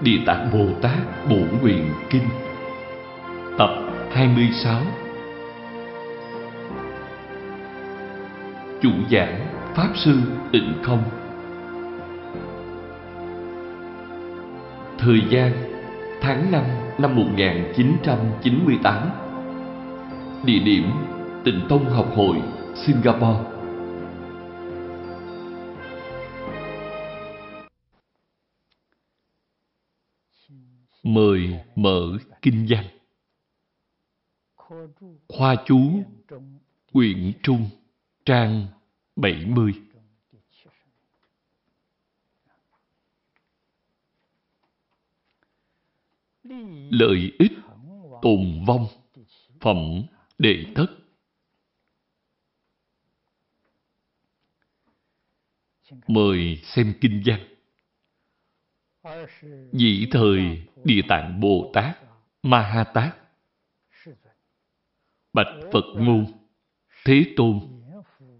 Địa Tạng Bồ Tát Bổ Nguyện Kinh. Tập 26 Chủ giảng Pháp Sư Tịnh Không. Thời gian tháng 5 năm 1998 Địa điểm Tịnh Tông Học Hội, Singapore. Mời mở kinh văn. Khoa chú, Quyển Trung, Trang 70 Lợi ích, tồn vong, Phẩm đệ thất. Mời xem kinh văn. Dĩ thời Địa Tạng Bồ Tát Ma Ha Tát Bạch Phật ngôn Thế Tôn,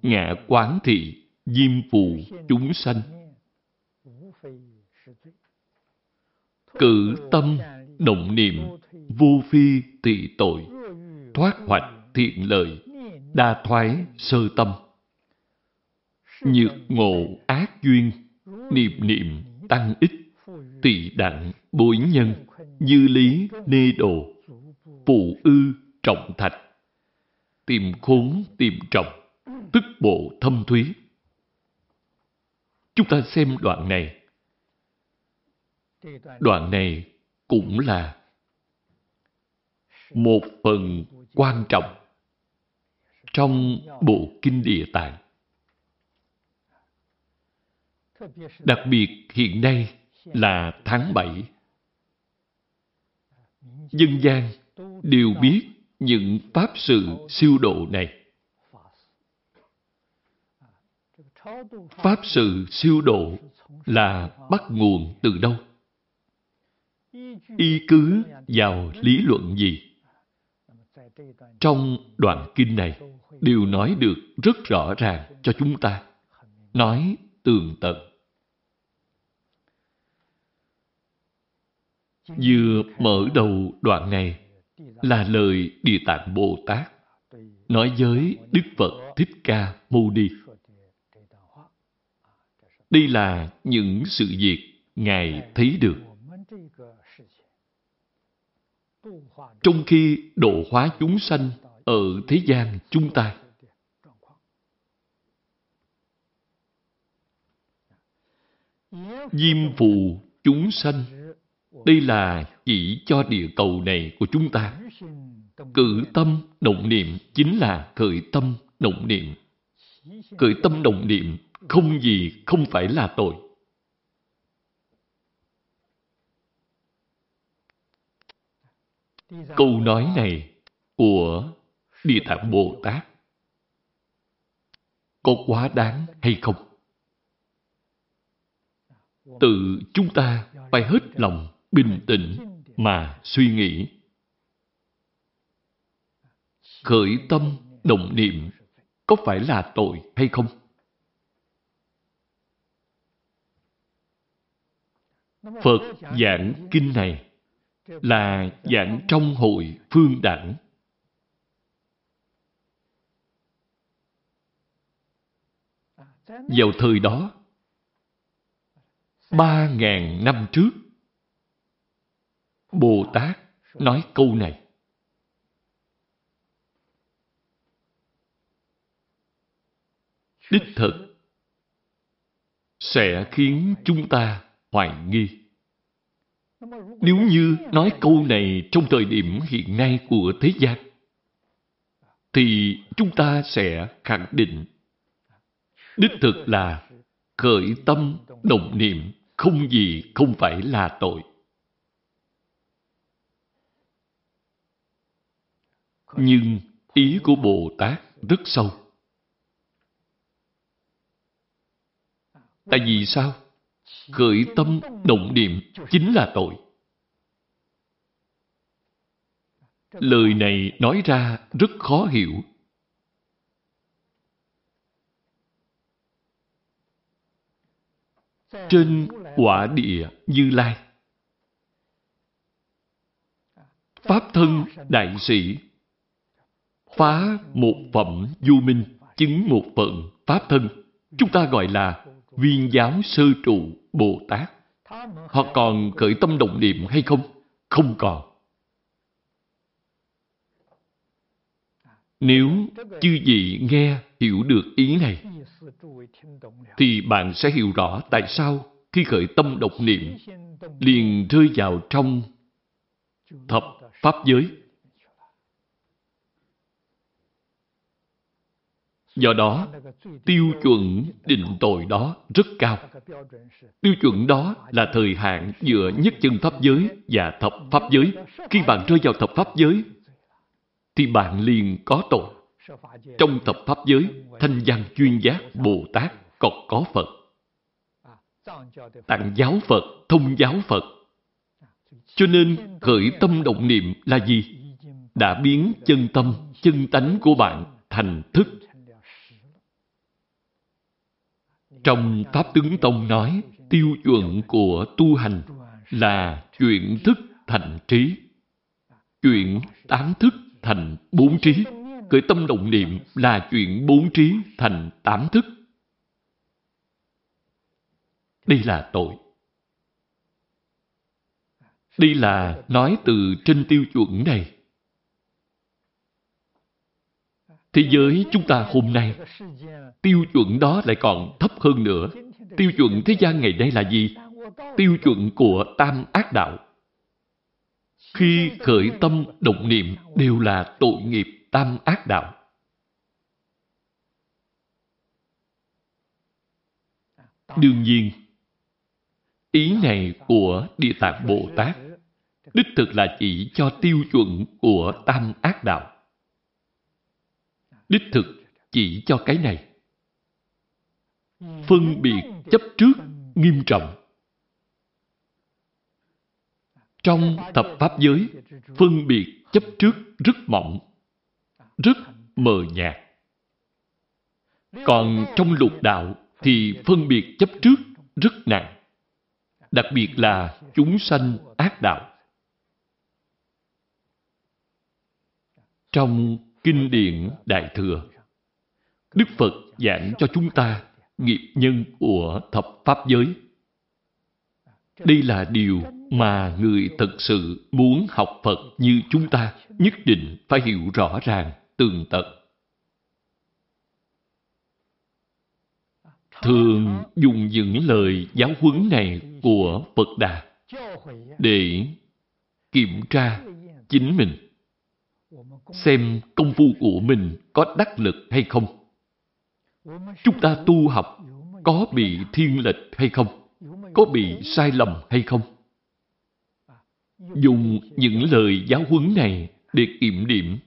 Ngạ quán thị, Diêm phù chúng sanh. Cử tâm động niệm Vô phi tị tội, Thoát hoạch thiện lợi, Đa thoái sơ tâm. Nhược ngộ ác duyên, Niệm niệm tăng ích tỳ đặng bối nhân như lý nê đồ, phụ ư trọng thạch. Tìm khốn, tìm trọng, tức bộ thâm thúy. Chúng ta xem đoạn này. Đoạn này cũng là một phần quan trọng trong bộ kinh địa tạng đặc biệt hiện nay là tháng 7. Dân gian đều biết những pháp sự siêu độ này. Pháp sự siêu độ là bắt nguồn từ đâu? Y cứ vào lý luận gì? Trong đoạn kinh này đều nói được rất rõ ràng cho chúng ta. Nói tường tận. Vừa mở đầu đoạn này là lời Địa Tạng Bồ Tát nói với Đức Phật Thích Ca Mâu Ni. Đây là những sự việc Ngài thấy được. Trong khi độ hóa chúng sanh ở thế gian chúng ta, Diêm phù chúng sanh đây là chỉ cho địa cầu này của chúng ta. Cử tâm động niệm chính là khởi tâm động niệm. Khởi tâm động niệm không gì không phải là tội. Câu nói này của Địa Tạng Bồ Tát có quá đáng hay không? Tự chúng ta phải hết lòng bình tĩnh mà suy nghĩ. Khởi tâm, động niệm có phải là tội hay không? Phật giảng kinh này là giảng trong hội phương đẳng. Vào thời đó, ba ngàn năm trước, Bồ Tát nói câu này. Đích thực sẽ khiến chúng ta hoài nghi. Nếu như nói câu này trong thời điểm hiện nay của thế gian, thì chúng ta sẽ khẳng định đích thực là khởi tâm động niệm không gì không phải là tội. Nhưng ý của Bồ Tát rất sâu. Tại vì sao? Khởi tâm động niệm chính là tội. Lời này nói ra rất khó hiểu. Trên quả địa Như Lai, Pháp thân đại sĩ phá một phẩm du minh, chứng một phận Pháp thân. Chúng ta gọi là viên giáo sơ trụ Bồ Tát. Họ còn khởi tâm động niệm hay không? Không còn. Nếu chư vị nghe hiểu được ý này, thì bạn sẽ hiểu rõ tại sao khi khởi tâm độc niệm liền rơi vào trong thập pháp giới. Do đó, tiêu chuẩn định tội đó rất cao. Tiêu chuẩn đó là thời hạn giữa nhất chân pháp giới và thập pháp giới. Khi bạn rơi vào thập pháp giới, thì bạn liền có tội. Trong thập pháp giới, thanh văn chuyên giác Bồ Tát còn có Phật. Tạng giáo Phật, thông giáo Phật. Cho nên khởi tâm động niệm là gì? Đã biến chân tâm, chân tánh của bạn thành thức. Trong Pháp Tướng Tông nói, tiêu chuẩn của tu hành là chuyển thức thành trí. Chuyển tám thức thành bốn trí. Khởi tâm động niệm là chuyện bốn trí thành tám thức. Đây là tội. Đây là nói từ trên tiêu chuẩn này. Thế giới chúng ta hôm nay, tiêu chuẩn đó lại còn thấp hơn nữa. Tiêu chuẩn thế gian ngày nay là gì? Tiêu chuẩn của tam ác đạo. Khi khởi tâm động niệm đều là tội nghiệp tam ác đạo. Đương nhiên, ý này của Địa Tạng Bồ Tát đích thực là chỉ cho tiêu chuẩn của tam ác đạo. Đích thực chỉ cho cái này. Phân biệt chấp trước nghiêm trọng. Trong thập pháp giới, phân biệt chấp trước rất mỏng, rất mờ nhạt. Còn trong lục đạo thì phân biệt chấp trước rất nặng. Đặc biệt là chúng sanh ác đạo. Trong Kinh điển Đại Thừa, Đức Phật giảng cho chúng ta nghiệp nhân của thập pháp giới. Đây là điều mà người thật sự muốn học Phật như chúng ta nhất định phải hiểu rõ ràng, tường tận. Thường dùng những lời giáo huấn này của Phật Đà để kiểm tra chính mình, xem công phu của mình có đắc lực hay không. Chúng ta tu học có bị thiên lệch hay không? Có bị sai lầm hay không? Dùng những lời giáo huấn này để kiểm điểm,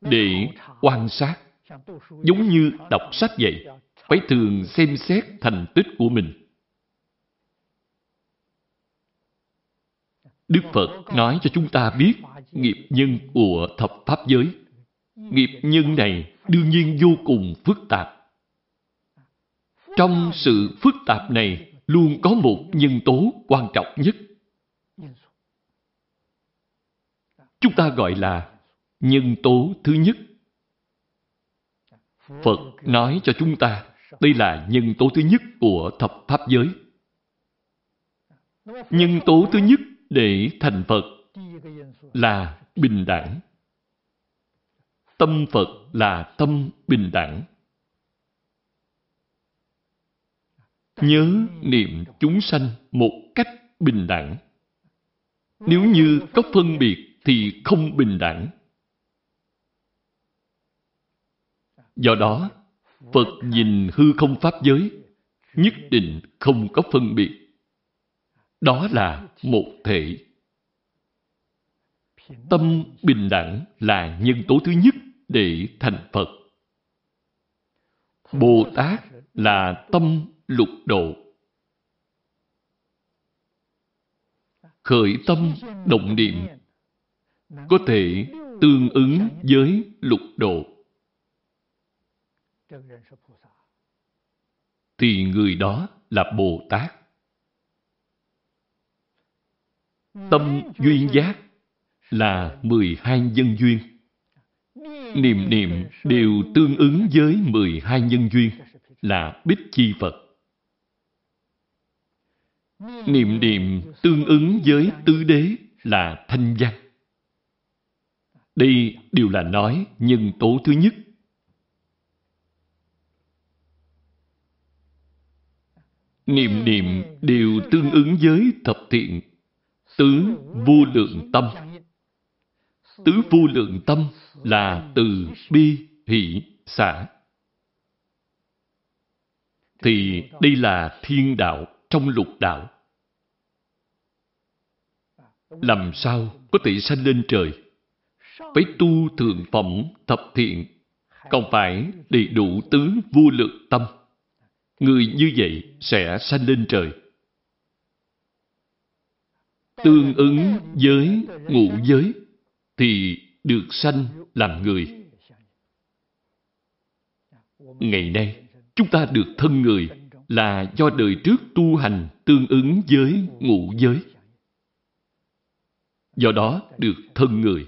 để quan sát, giống như đọc sách vậy, phải thường xem xét thành tích của mình. Đức Phật nói cho chúng ta biết nghiệp nhân của thập pháp giới. Nghiệp nhân này đương nhiên vô cùng phức tạp. Trong sự phức tạp này luôn có một nhân tố quan trọng nhất. Chúng ta gọi là nhân tố thứ nhất. Phật nói cho chúng ta đây là nhân tố thứ nhất của thập pháp giới. Nhân tố thứ nhất để thành Phật là bình đẳng. Tâm Phật là tâm bình đẳng. Nhớ niệm chúng sanh một cách bình đẳng. Nếu như có phân biệt thì không bình đẳng. Do đó, Phật nhìn hư không pháp giới, nhất định không có phân biệt. Đó là một thể. Tâm bình đẳng là nhân tố thứ nhất để thành Phật. Bồ Tát là tâm lục độ. Khởi tâm động niệm có thể tương ứng với lục độ. Thì người đó là Bồ Tát. Tâm duyên giác là 12 nhân duyên. Niệm niệm đều tương ứng với 12 nhân duyên là Bích Chi Phật. Niệm niệm tương ứng với tứ đế là Thanh Văn. Đây đều là nói nhân tố thứ nhất. Niệm niệm đều tương ứng với thập thiện, tứ vô lượng tâm. Tứ vô lượng tâm là từ bi, hỷ, xả. Thì đây là thiên đạo trong lục đạo. Làm sao có thể sanh lên trời? Phải tu thượng phẩm thập thiện, còn phải đầy đủ tứ vô lượng tâm. Người như vậy sẽ sanh lên trời. Tương ứng với ngũ giới thì được sanh làm người. Ngày nay, chúng ta được thân người là do đời trước tu hành tương ứng với ngũ giới. Do đó được thân người.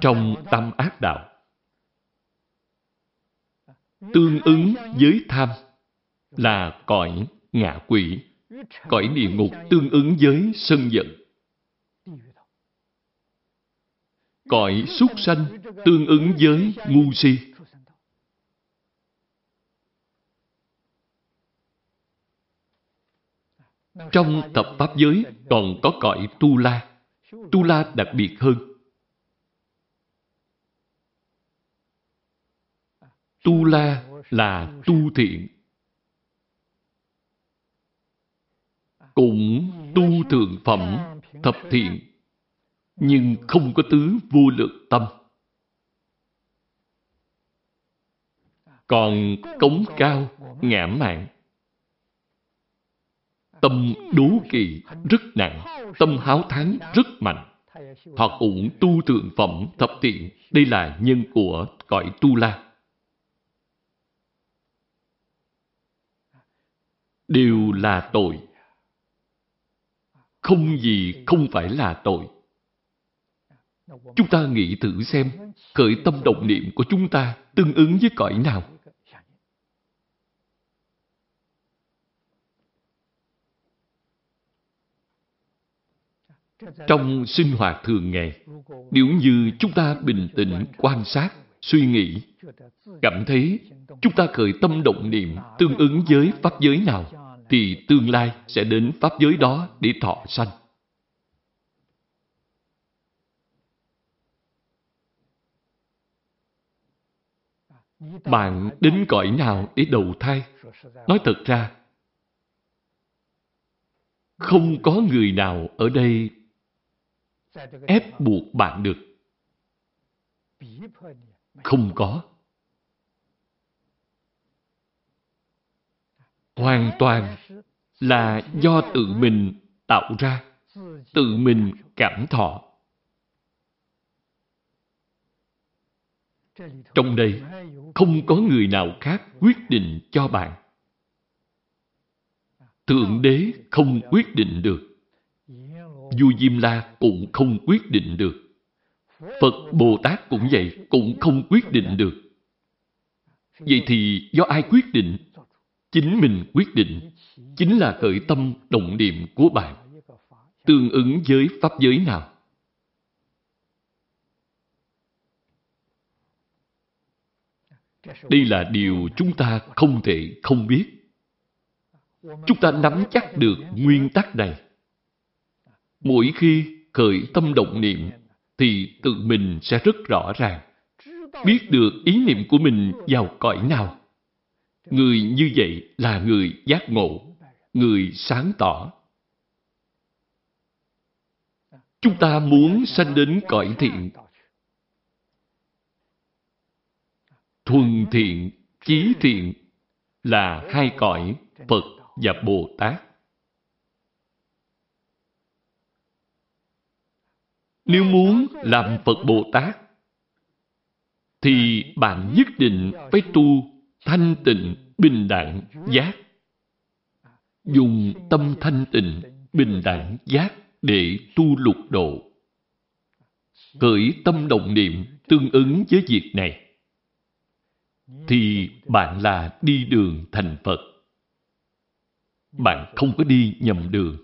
Trong tâm ác đạo, tương ứng với tham là cõi ngạ quỷ, cõi địa ngục tương ứng với sân giận. Cõi súc sanh tương ứng với ngu si. Trong tập pháp giới còn có cõi tu la. Tu la đặc biệt hơn. Tu la là tu thiện. Cũng tu thượng phẩm, thập thiện, nhưng không có tứ vô lượng tâm. Còn cống cao, ngã mạn, Tâm đố kỵ rất nặng, tâm háo thắng rất mạnh. Họ cũng tu thượng phẩm thập thiện. Đây là nhân của cõi tu la. Đều là tội. Không gì không phải là tội. Chúng ta nghĩ thử xem, khởi tâm động niệm của chúng ta tương ứng với cõi nào? Trong sinh hoạt thường ngày, nếu như chúng ta bình tĩnh quan sát, suy nghĩ, cảm thấy chúng ta khởi tâm động niệm tương ứng với pháp giới nào, thì tương lai sẽ đến pháp giới đó để thọ sanh. Bạn đến cõi nào để đầu thai? Nói thật ra, không có người nào ở đây ép buộc bạn được. Không có. Hoàn toàn là do tự mình tạo ra, tự mình cảm thọ. Trong đây, không có người nào khác quyết định cho bạn. Thượng đế không quyết định được. Du Diêm La cũng không quyết định được. Phật Bồ Tát cũng vậy, cũng không quyết định được. Vậy thì do ai quyết định? Chính mình quyết định. Chính là khởi tâm động niệm của bạn. Tương ứng với pháp giới nào? Đây là điều chúng ta không thể không biết. Chúng ta nắm chắc được nguyên tắc này Mỗi khi khởi tâm động niệm, thì tự mình sẽ rất rõ ràng. Biết được ý niệm của mình vào cõi nào. Người như vậy là người giác ngộ, người sáng tỏ. Chúng ta muốn sanh đến cõi thiện. Thuần thiện, chí thiện là hai cõi Phật và Bồ Tát. Nếu muốn làm Phật Bồ Tát, thì bạn nhất định phải tu thanh tịnh, bình đẳng, giác. dùng tâm thanh tịnh, bình đẳng giác để tu lục độ. Khởi tâm động niệm tương ứng với việc này, thì bạn là đi đường thành Phật. Bạn không có đi nhầm đường.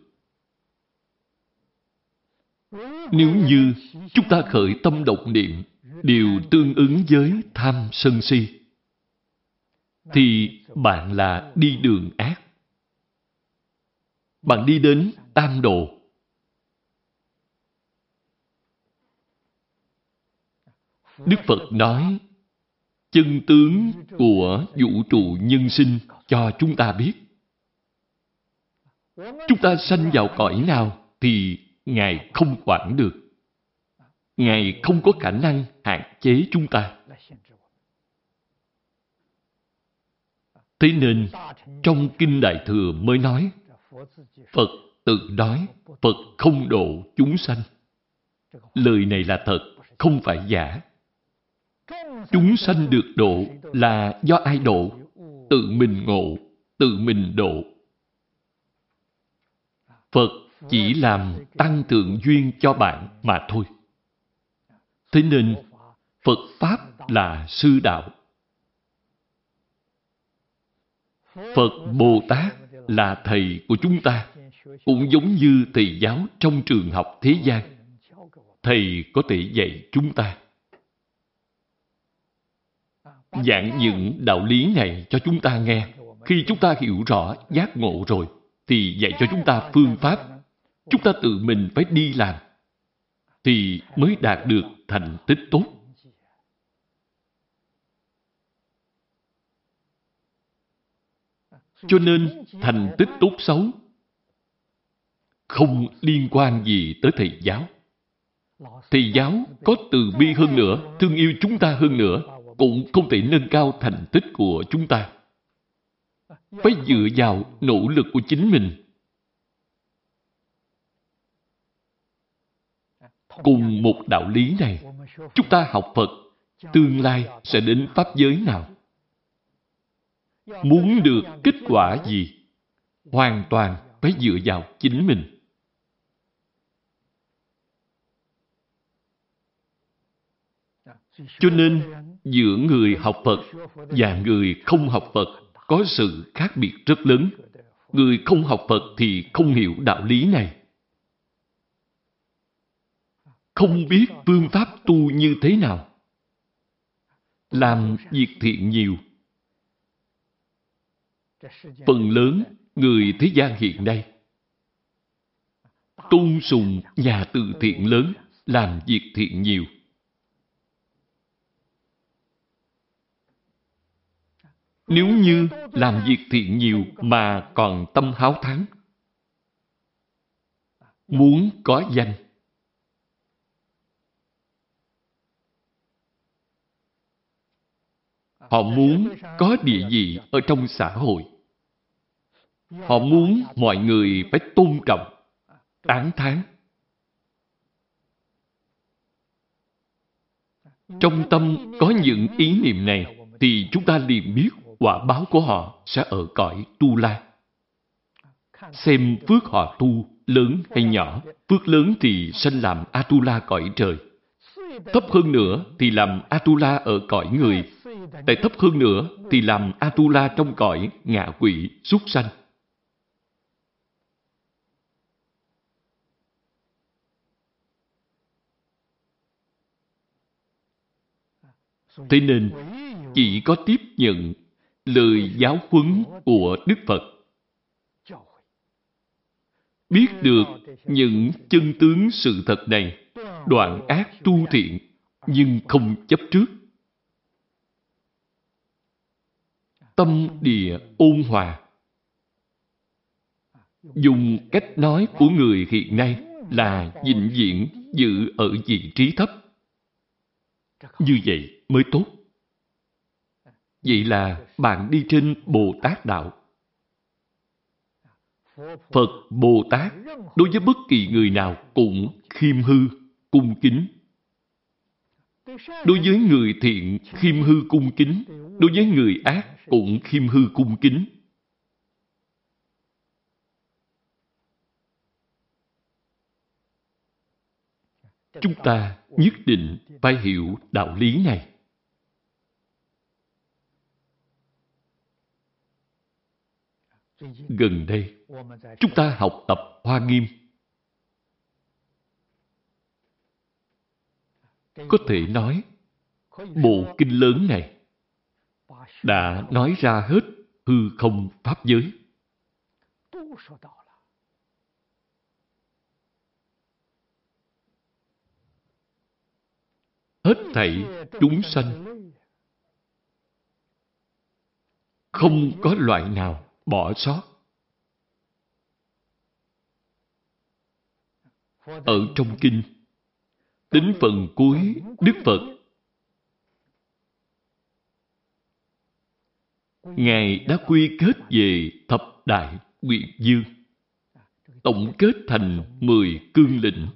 Nếu như chúng ta khởi tâm động niệm đều tương ứng với tham sân si, thì bạn là đi đường ác. Bạn đi đến tam độ. Đức Phật nói, chân tướng của vũ trụ nhân sinh cho chúng ta biết. Chúng ta sanh vào cõi nào thì Ngài không quản được. Ngài không có khả năng hạn chế chúng ta. Thế nên, trong Kinh Đại Thừa mới nói, Phật tự nói, Phật không độ chúng sanh. Lời này là thật, không phải giả. Chúng sanh được độ là do ai độ? Tự mình ngộ, tự mình độ. Phật chỉ làm tăng thượng duyên cho bạn mà thôi. Thế nên, Phật Pháp là sư đạo. Phật Bồ Tát là thầy của chúng ta, cũng giống như thầy giáo trong trường học thế gian. Thầy có thể dạy chúng ta. Giảng những đạo lý này cho chúng ta nghe. Khi chúng ta hiểu rõ, giác ngộ rồi, thì dạy cho chúng ta phương pháp. Chúng ta tự mình phải đi làm, thì mới đạt được thành tích tốt. Cho nên, thành tích tốt xấu không liên quan gì tới thầy giáo. Thầy giáo có từ bi hơn nữa, thương yêu chúng ta hơn nữa, cũng không thể nâng cao thành tích của chúng ta. Phải dựa vào nỗ lực của chính mình. Cùng một đạo lý này, chúng ta học Phật, tương lai sẽ đến Pháp giới nào? Muốn được kết quả gì? Hoàn toàn phải dựa vào chính mình. Cho nên, giữa người học Phật và người không học Phật có sự khác biệt rất lớn. Người không học Phật thì không hiểu đạo lý này. Không biết phương pháp tu như thế nào. Làm việc thiện nhiều. Phần lớn người thế gian hiện nay tôn sùng nhà từ thiện lớn, làm việc thiện nhiều. Nếu như làm việc thiện nhiều mà còn tâm háo thắng, muốn có danh, họ muốn có địa vị ở trong xã hội. Họ muốn mọi người phải tôn trọng, tán thán. Trong tâm có những ý niệm này thì chúng ta liền biết quả báo của họ sẽ ở cõi tu la. Xem phước họ tu lớn hay nhỏ. Phước lớn thì sanh làm Atula cõi trời. Thấp hơn nữa thì làm Atula ở cõi người. Tại thấp hơn nữa thì làm Atula trong cõi ngạ quỷ, súc sanh. Thế nên, chỉ có tiếp nhận lời giáo huấn của Đức Phật. Biết được những chân tướng sự thật này, đoạn ác tu thiện, nhưng không chấp trước. Tâm địa ôn hòa. Dùng cách nói của người hiện nay là vĩnh viễn giữ ở vị trí thấp. Như vậy mới tốt. Vậy là bạn đi trên Bồ Tát Đạo. Phật Bồ Tát đối với bất kỳ người nào cũng khiêm hư, cung kính. Đối với người thiện khiêm hư cung kính, đối với người ác cũng khiêm hư cung kính. Chúng ta nhất định phải hiểu đạo lý này. Gần đây, chúng ta học tập Hoa Nghiêm. Có thể nói, bộ kinh lớn này đã nói ra hết hư không pháp giới. Hết thảy chúng sanh không có loại nào bỏ sót. Ở trong kinh, tính phần cuối Đức Phật Ngài đã quy kết về thập đại nguyện dương, tổng kết thành mười cương lĩnh.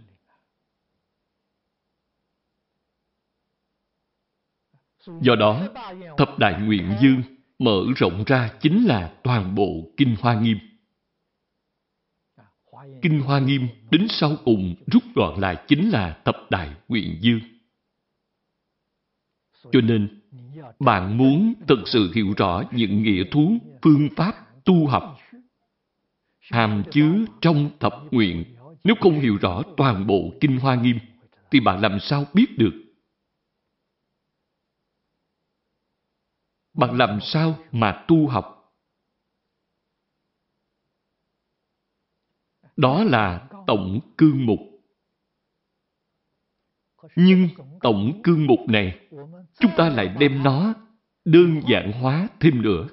Do đó, thập đại nguyện dương mở rộng ra chính là toàn bộ Kinh Hoa Nghiêm. Kinh Hoa Nghiêm đến sau cùng rút gọn lại chính là thập đại nguyện dương. Cho nên, bạn muốn thực sự hiểu rõ những nghĩa thú, phương pháp tu học hàm chứa trong thập nguyện. Nếu không hiểu rõ toàn bộ Kinh Hoa Nghiêm, thì bạn làm sao biết được? Bạn làm sao mà tu học? Đó là tổng cương mục. Nhưng tổng cương mục này, chúng ta lại đem nó đơn giản hóa thêm nữa.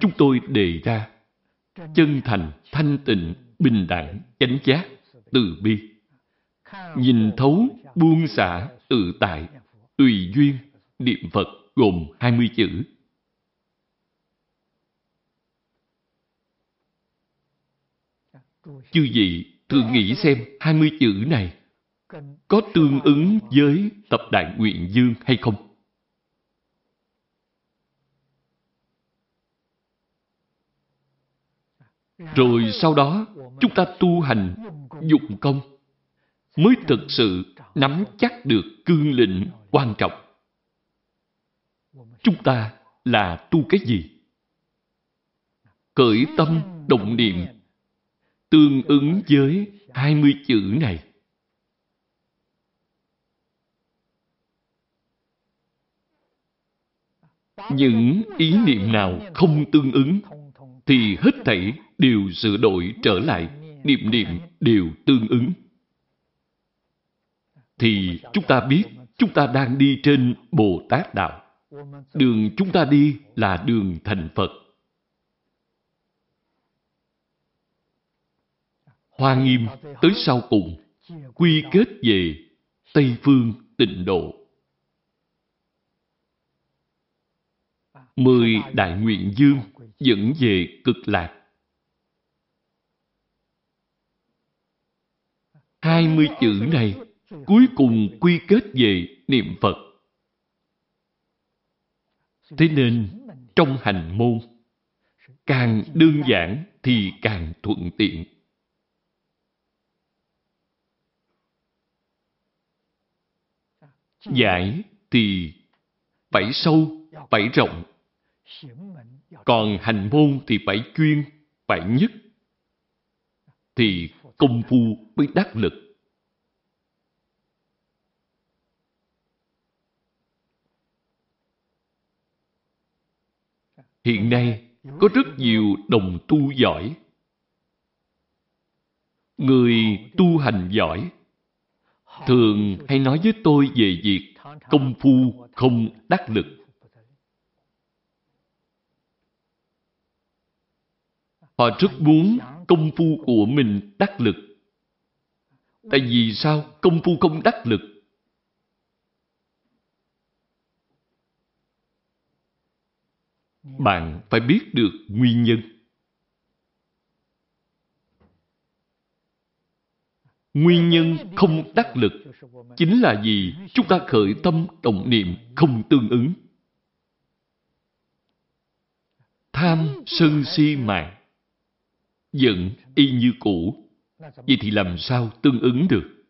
Chúng tôi đề ra chân thành, thanh tịnh, bình đẳng, chánh giác, từ bi. Nhìn thấu, buông xả, tự tại, tùy duyên, niệm Phật gồm 20 chữ. Chư vị thử nghĩ xem 20 chữ này có tương ứng với tập đại nguyện dương hay không? Rồi sau đó, chúng ta tu hành, dụng công, mới thực sự nắm chắc được cương lĩnh quan trọng. Chúng ta là tu cái gì? Cởi tâm, động niệm, tương ứng với 20 chữ này. Những ý niệm nào không tương ứng thì hết thảy đều sửa đổi trở lại, niệm niệm đều tương ứng. Thì chúng ta biết chúng ta đang đi trên Bồ Tát Đạo. Đường chúng ta đi là đường thành Phật. Hoa Nghiêm tới sau cùng quy kết về Tây Phương tịnh độ. Mười đại nguyện dương dẫn về cực lạc. Hai mươi chữ này cuối cùng quy kết về niệm Phật. Thế nên, trong hành môn, càng đơn giản thì càng thuận tiện. Giải thì phải sâu, phải rộng. Còn hành môn thì phải chuyên, phải nhất. Thì công phu mới đắc lực. Hiện nay, có rất nhiều đồng tu giỏi. Người tu hành giỏi thường hay nói với tôi về việc công phu không đắc lực. Họ rất muốn công phu của mình đắc lực. Tại vì sao công phu không đắc lực? Bạn phải biết được nguyên nhân. Nguyên nhân không đắc lực chính là vì chúng ta khởi tâm động niệm không tương ứng. Tham, sân si mạng giận y như cũ. Vậy thì làm sao tương ứng được?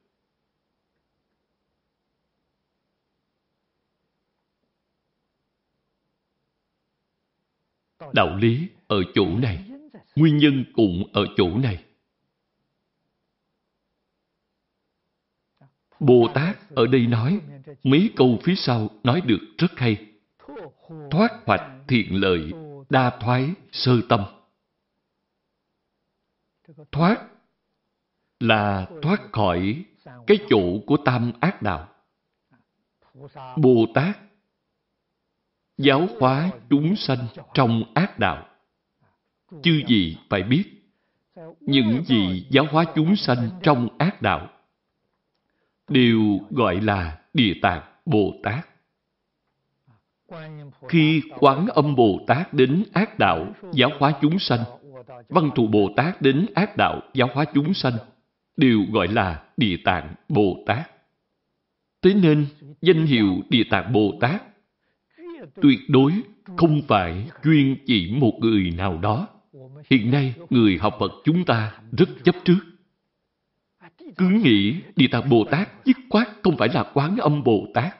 Đạo lý ở chỗ này, nguyên nhân cũng ở chỗ này. Bồ Tát ở đây nói, mấy câu phía sau nói được rất hay. Thoát hoạch thiện lợi, đa thoái, sơ tâm. Thoát là thoát khỏi cái chỗ của tam ác đạo. Bồ Tát giáo hóa chúng sanh trong ác đạo. Chư gì phải biết, những gì giáo hóa chúng sanh trong ác đạo đều gọi là Địa Tạng Bồ Tát. Khi Quán Âm Bồ Tát đến ác đạo giáo hóa chúng sanh, Văn Thù Bồ Tát đến ác đạo giáo hóa chúng sanh, đều gọi là Địa Tạng Bồ Tát. Thế nên, danh hiệu Địa Tạng Bồ Tát tuyệt đối không phải chuyên chỉ một người nào đó. Hiện nay, người học Phật chúng ta rất chấp trước. Cứ nghĩ Địa Tạng Bồ Tát dứt khoát không phải là quán âm Bồ Tát.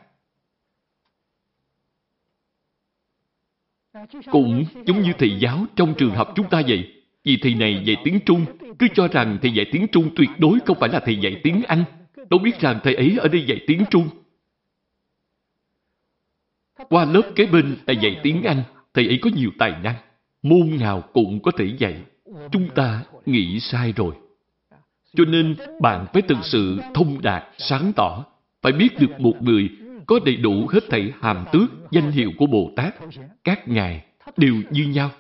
Cũng giống như thầy giáo trong trường học chúng ta vậy. Vì thầy này dạy tiếng Trung, cứ cho rằng thầy dạy tiếng Trung tuyệt đối không phải là thầy dạy tiếng Anh. Đâu biết rằng thầy ấy ở đây dạy tiếng Trung. Qua lớp kế bên là dạy tiếng Anh, thầy ấy có nhiều tài năng. Môn nào cũng có thể dạy. Chúng ta nghĩ sai rồi. Cho nên bạn phải thực sự thông đạt, sáng tỏ. Phải biết được một người có đầy đủ hết thảy hàm tước, danh hiệu của Bồ Tát. Các ngài đều như nhau.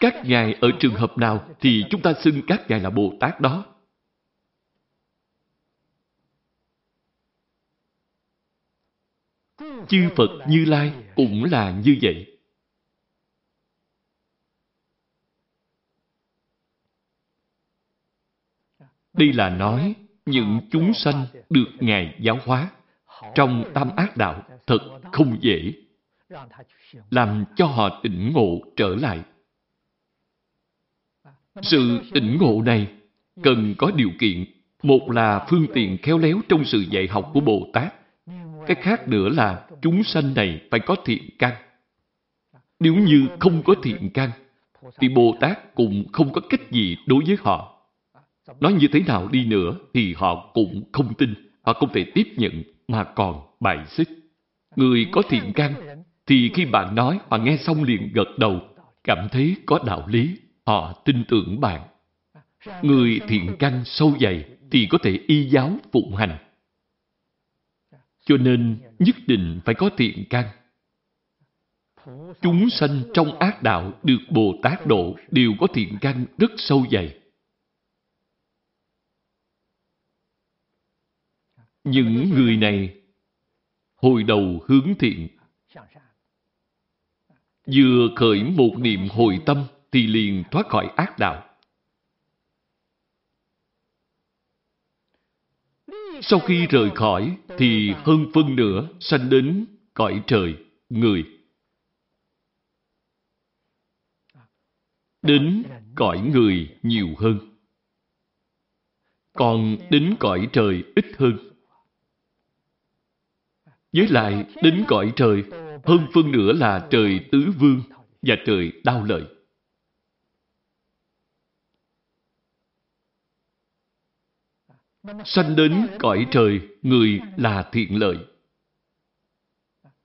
Các ngài ở trường hợp nào thì chúng ta xưng các ngài là Bồ Tát đó. Chư Phật Như Lai cũng là như vậy. Đây là nói những chúng sanh được Ngài giáo hóa trong tam ác đạo thật không dễ. Làm cho họ tỉnh ngộ trở lại. Sự tỉnh ngộ này cần có điều kiện. Một là phương tiện khéo léo trong sự dạy học của Bồ Tát. Cái khác nữa là chúng sanh này phải có thiện căn. Nếu như không có thiện căn, thì Bồ Tát cũng không có cách gì đối với họ. Nói như thế nào đi nữa thì họ cũng không tin, họ không thể tiếp nhận mà còn bài xích. Người có thiện căn thì khi bạn nói họ nghe xong liền gật đầu, cảm thấy có đạo lý, họ tin tưởng bạn. Người thiện căn sâu dày thì có thể y giáo phụng hành. Cho nên nhất định phải có thiện căn. Chúng sanh trong ác đạo được Bồ Tát độ đều có thiện căn rất sâu dày. Những người này hồi đầu hướng thiện. Vừa khởi một niệm hồi tâm thì liền thoát khỏi ác đạo. Sau khi rời khỏi thì hơn phân nửa sanh đến cõi trời, người. Đến cõi người nhiều hơn. Còn đến cõi trời ít hơn. Với lại, đến cõi trời, hơn phân nữa là trời tứ vương và trời đau lợi. Sanh đến cõi trời, người là thiện lợi.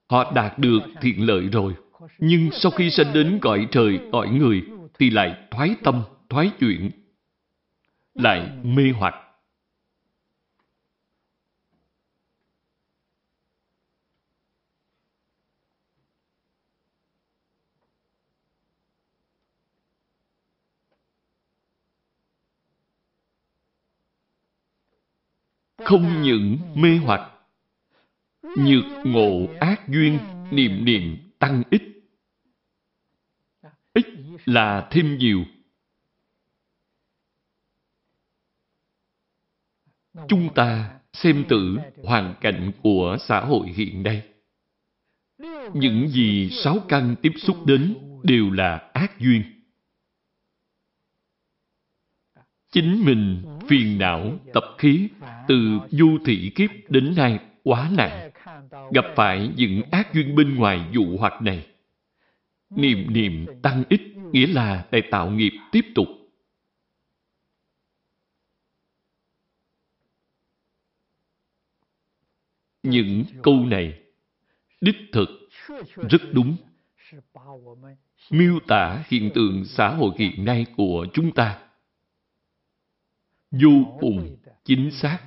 Họ đạt được thiện lợi rồi, nhưng sau khi sanh đến cõi trời, cõi người, thì lại thoái tâm, thoái chuyện lại mê hoặc. Không những mê hoặc, nhược ngộ ác duyên, niệm niệm tăng ít. Ít là thêm nhiều. Chúng ta xem tử hoàn cảnh của xã hội hiện nay. Những gì sáu căn tiếp xúc đến đều là ác duyên. Chính mình phiền não, tập khí từ du thị kiếp đến nay quá nặng. Gặp phải những ác duyên bên ngoài dụ hoặc này. Niệm niệm tăng ít nghĩa là để tạo nghiệp tiếp tục. Những câu này đích thực rất đúng miêu tả hiện tượng xã hội hiện nay của chúng ta vô cùng chính xác.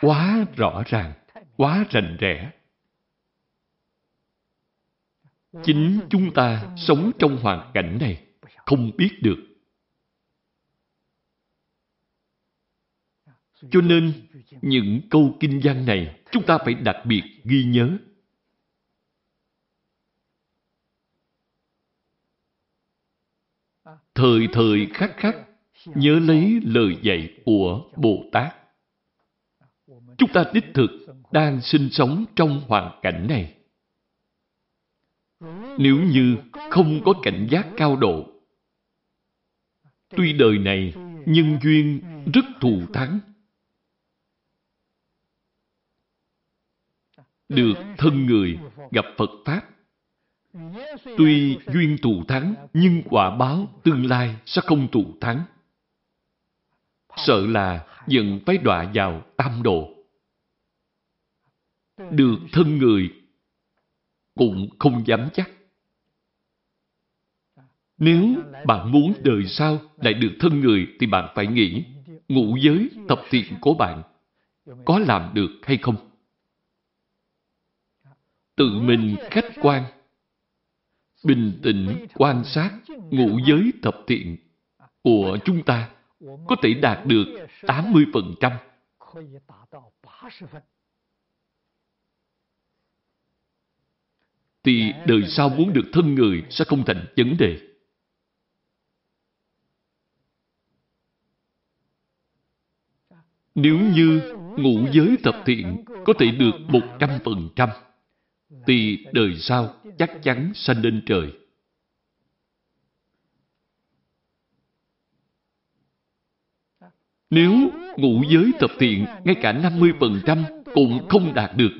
Quá rõ ràng, quá rành rẽ. Chính chúng ta sống trong hoàn cảnh này, không biết được. Cho nên, những câu kinh văn này chúng ta phải đặc biệt ghi nhớ. Thời thời khắc khắc nhớ lấy lời dạy của Bồ Tát. Chúng ta đích thực đang sinh sống trong hoàn cảnh này. Nếu như không có cảnh giác cao độ, tuy đời này nhân duyên rất thù thắng, được thân người gặp Phật Pháp, Tuy duyên tù thắng, nhưng quả báo tương lai sẽ không tù thắng. Sợ là dần phải đọa vào tam độ. Được thân người cũng không dám chắc. Nếu bạn muốn đời sau lại được thân người thì bạn phải nghĩ ngũ giới tập thiện của bạn có làm được hay không? Tự mình khách quan, bình tĩnh quan sát ngũ giới tập thiện của chúng ta có thể đạt được 80%. Thì đời sau muốn được thân người sẽ không thành vấn đề. Nếu như ngũ giới thập thiện có thể được 100%, thì đời sau chắc chắn sanh lên trời. Nếu ngũ giới tập thiện ngay cả 50% cũng không đạt được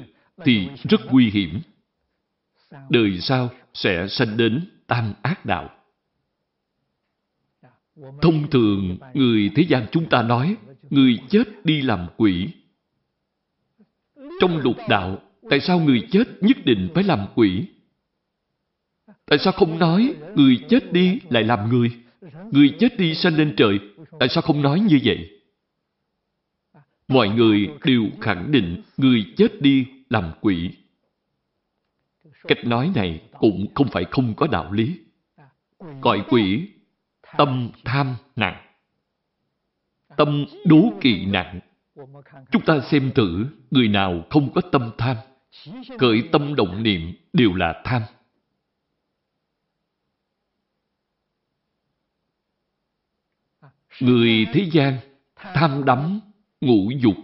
thì rất nguy hiểm. Đời sau sẽ sanh đến tam ác đạo. Thông thường, người thế gian chúng ta nói, người chết đi làm quỷ. Trong lục đạo Tại sao người chết nhất định phải làm quỷ? Tại sao không nói người chết đi lại làm người? Người chết đi sanh lên trời. Tại sao không nói như vậy? Mọi người đều khẳng định người chết đi làm quỷ. Cách nói này cũng không phải không có đạo lý. Gọi quỷ, tâm tham nặng. Tâm đố kỵ nặng. Chúng ta xem thử người nào không có tâm tham Cởi tâm động niệm đều là tham. Người thế gian tham đắm ngũ dục,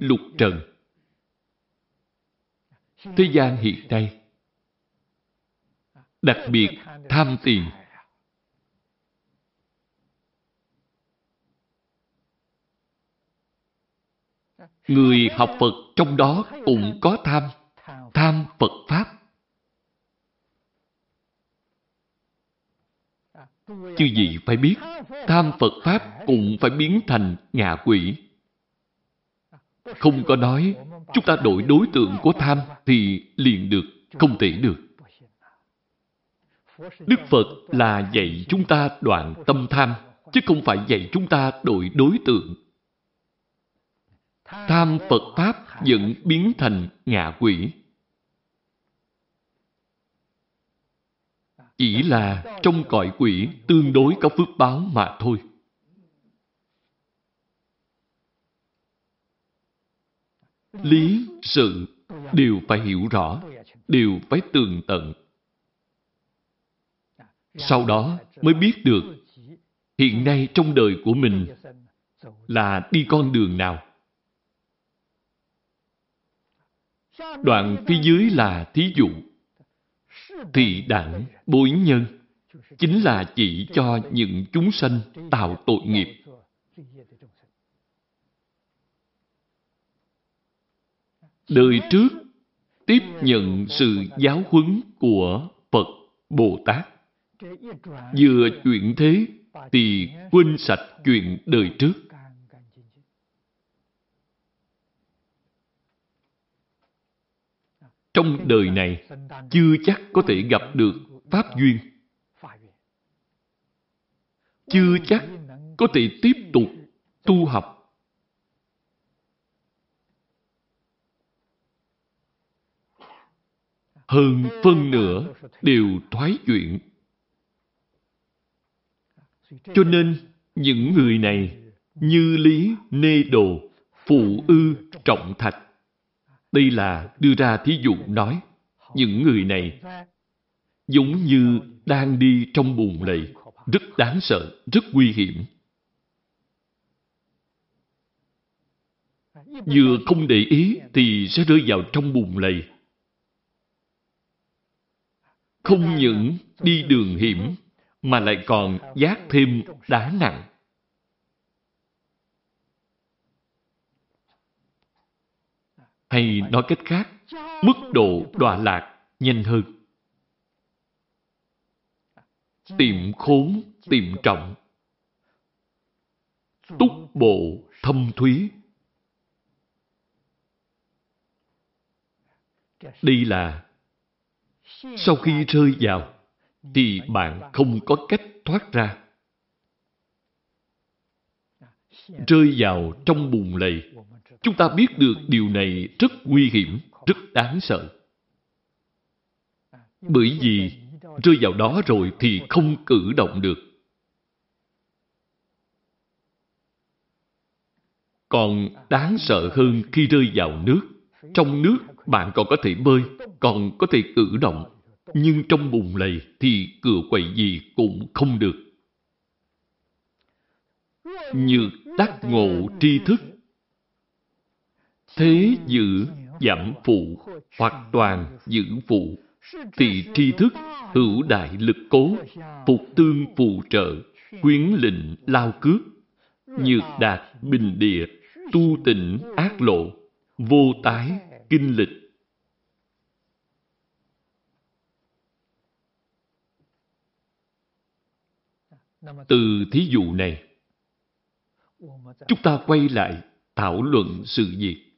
lục trần. Thế gian hiện nay đặc biệt tham tiền Người học Phật trong đó cũng có tham, tham Phật Pháp. Chứ gì phải biết, tham Phật Pháp cũng phải biến thành ngạ quỷ. Không có nói, chúng ta đổi đối tượng của tham thì liền được, không thể được. Đức Phật là dạy chúng ta đoạn tâm tham, chứ không phải dạy chúng ta đổi đối tượng tham Phật Pháp vẫn biến thành ngạ quỷ. Chỉ là trong cõi quỷ tương đối có phước báo mà thôi. Lý, sự đều phải hiểu rõ, đều phải tường tận. Sau đó mới biết được hiện nay trong đời của mình là đi con đường nào. Đoạn phía dưới là thí dụ. Thị đẳng, bối nhân, chính là chỉ cho những chúng sanh tạo tội nghiệp. Đời trước tiếp nhận sự giáo huấn của Phật Bồ Tát. Vừa chuyển thế thì quên sạch chuyện đời trước. Trong đời này, chưa chắc có thể gặp được Pháp duyên. Chưa chắc có thể tiếp tục tu học. Hơn phân nửa đều thoái chuyện. Cho nên, những người này như lý nê đồ, phụ ư trọng thạch. Đây là đưa ra thí dụ nói, những người này giống như đang đi trong bùn lầy, rất đáng sợ, rất nguy hiểm. Vừa không để ý thì sẽ rơi vào trong bùn lầy. Không những đi đường hiểm mà lại còn giác thêm đá nặng. Hay nói cách khác, mức độ đọa lạc nhanh hơn. Tiệm khốn, tiệm trọng. Túc bộ, thâm thúy. Đây là sau khi rơi vào thì bạn không có cách thoát ra. Rơi vào trong bùn lầy, chúng ta biết được điều này rất nguy hiểm, rất đáng sợ. Bởi vì rơi vào đó rồi thì không cử động được. Còn đáng sợ hơn khi rơi vào nước. Trong nước bạn còn có thể bơi, còn có thể cử động nhưng trong bùn lầy thì cửa quậy gì cũng không được. Như đắc ngộ tri thức, thế giữ giảm phụ hoặc toàn giữ phụ, thì tri thức hữu đại lực cố, phục tương phù trợ, quyến lịnh lao cước, nhược đạt bình địa, tu tịnh ác lộ, vô tái kinh lịch Từ thí dụ này, chúng ta quay lại thảo luận sự việc.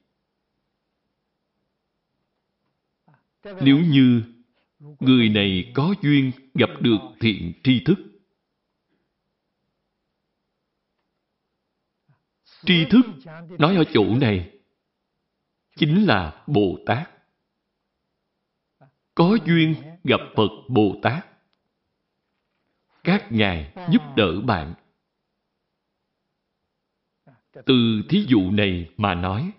Nếu như người này có duyên gặp được thiện tri thức, tri thức nói ở chỗ này chính là Bồ Tát. Có duyên gặp Phật Bồ Tát các ngài giúp đỡ bạn. Từ thí dụ này mà nói,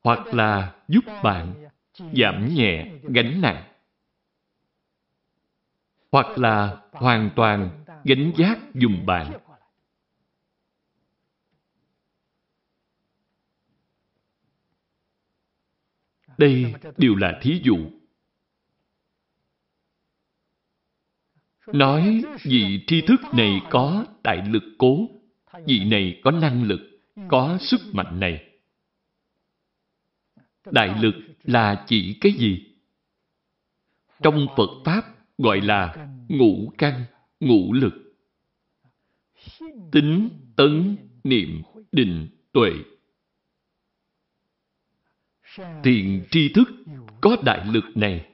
hoặc là giúp bạn giảm nhẹ gánh nặng, hoặc là hoàn toàn gánh giác dùng bạn. Đây đều là thí dụ Nói vị tri thức này có đại lực cố, vị này có năng lực, có sức mạnh này. Đại lực là chỉ cái gì? Trong Phật Pháp gọi là ngũ căn, ngũ lực. Tính, tấn, niệm, định, tuệ. Thiện tri thức có đại lực này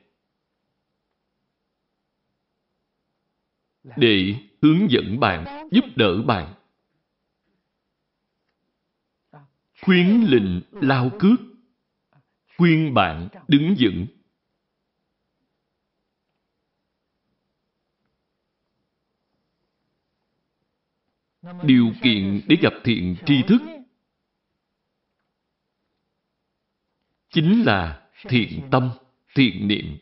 để hướng dẫn bạn, giúp đỡ bạn. Khuyến lình lao cước, khuyên bạn đứng vững. Điều kiện để gặp thiện tri thức chính là thiện tâm, thiện niệm.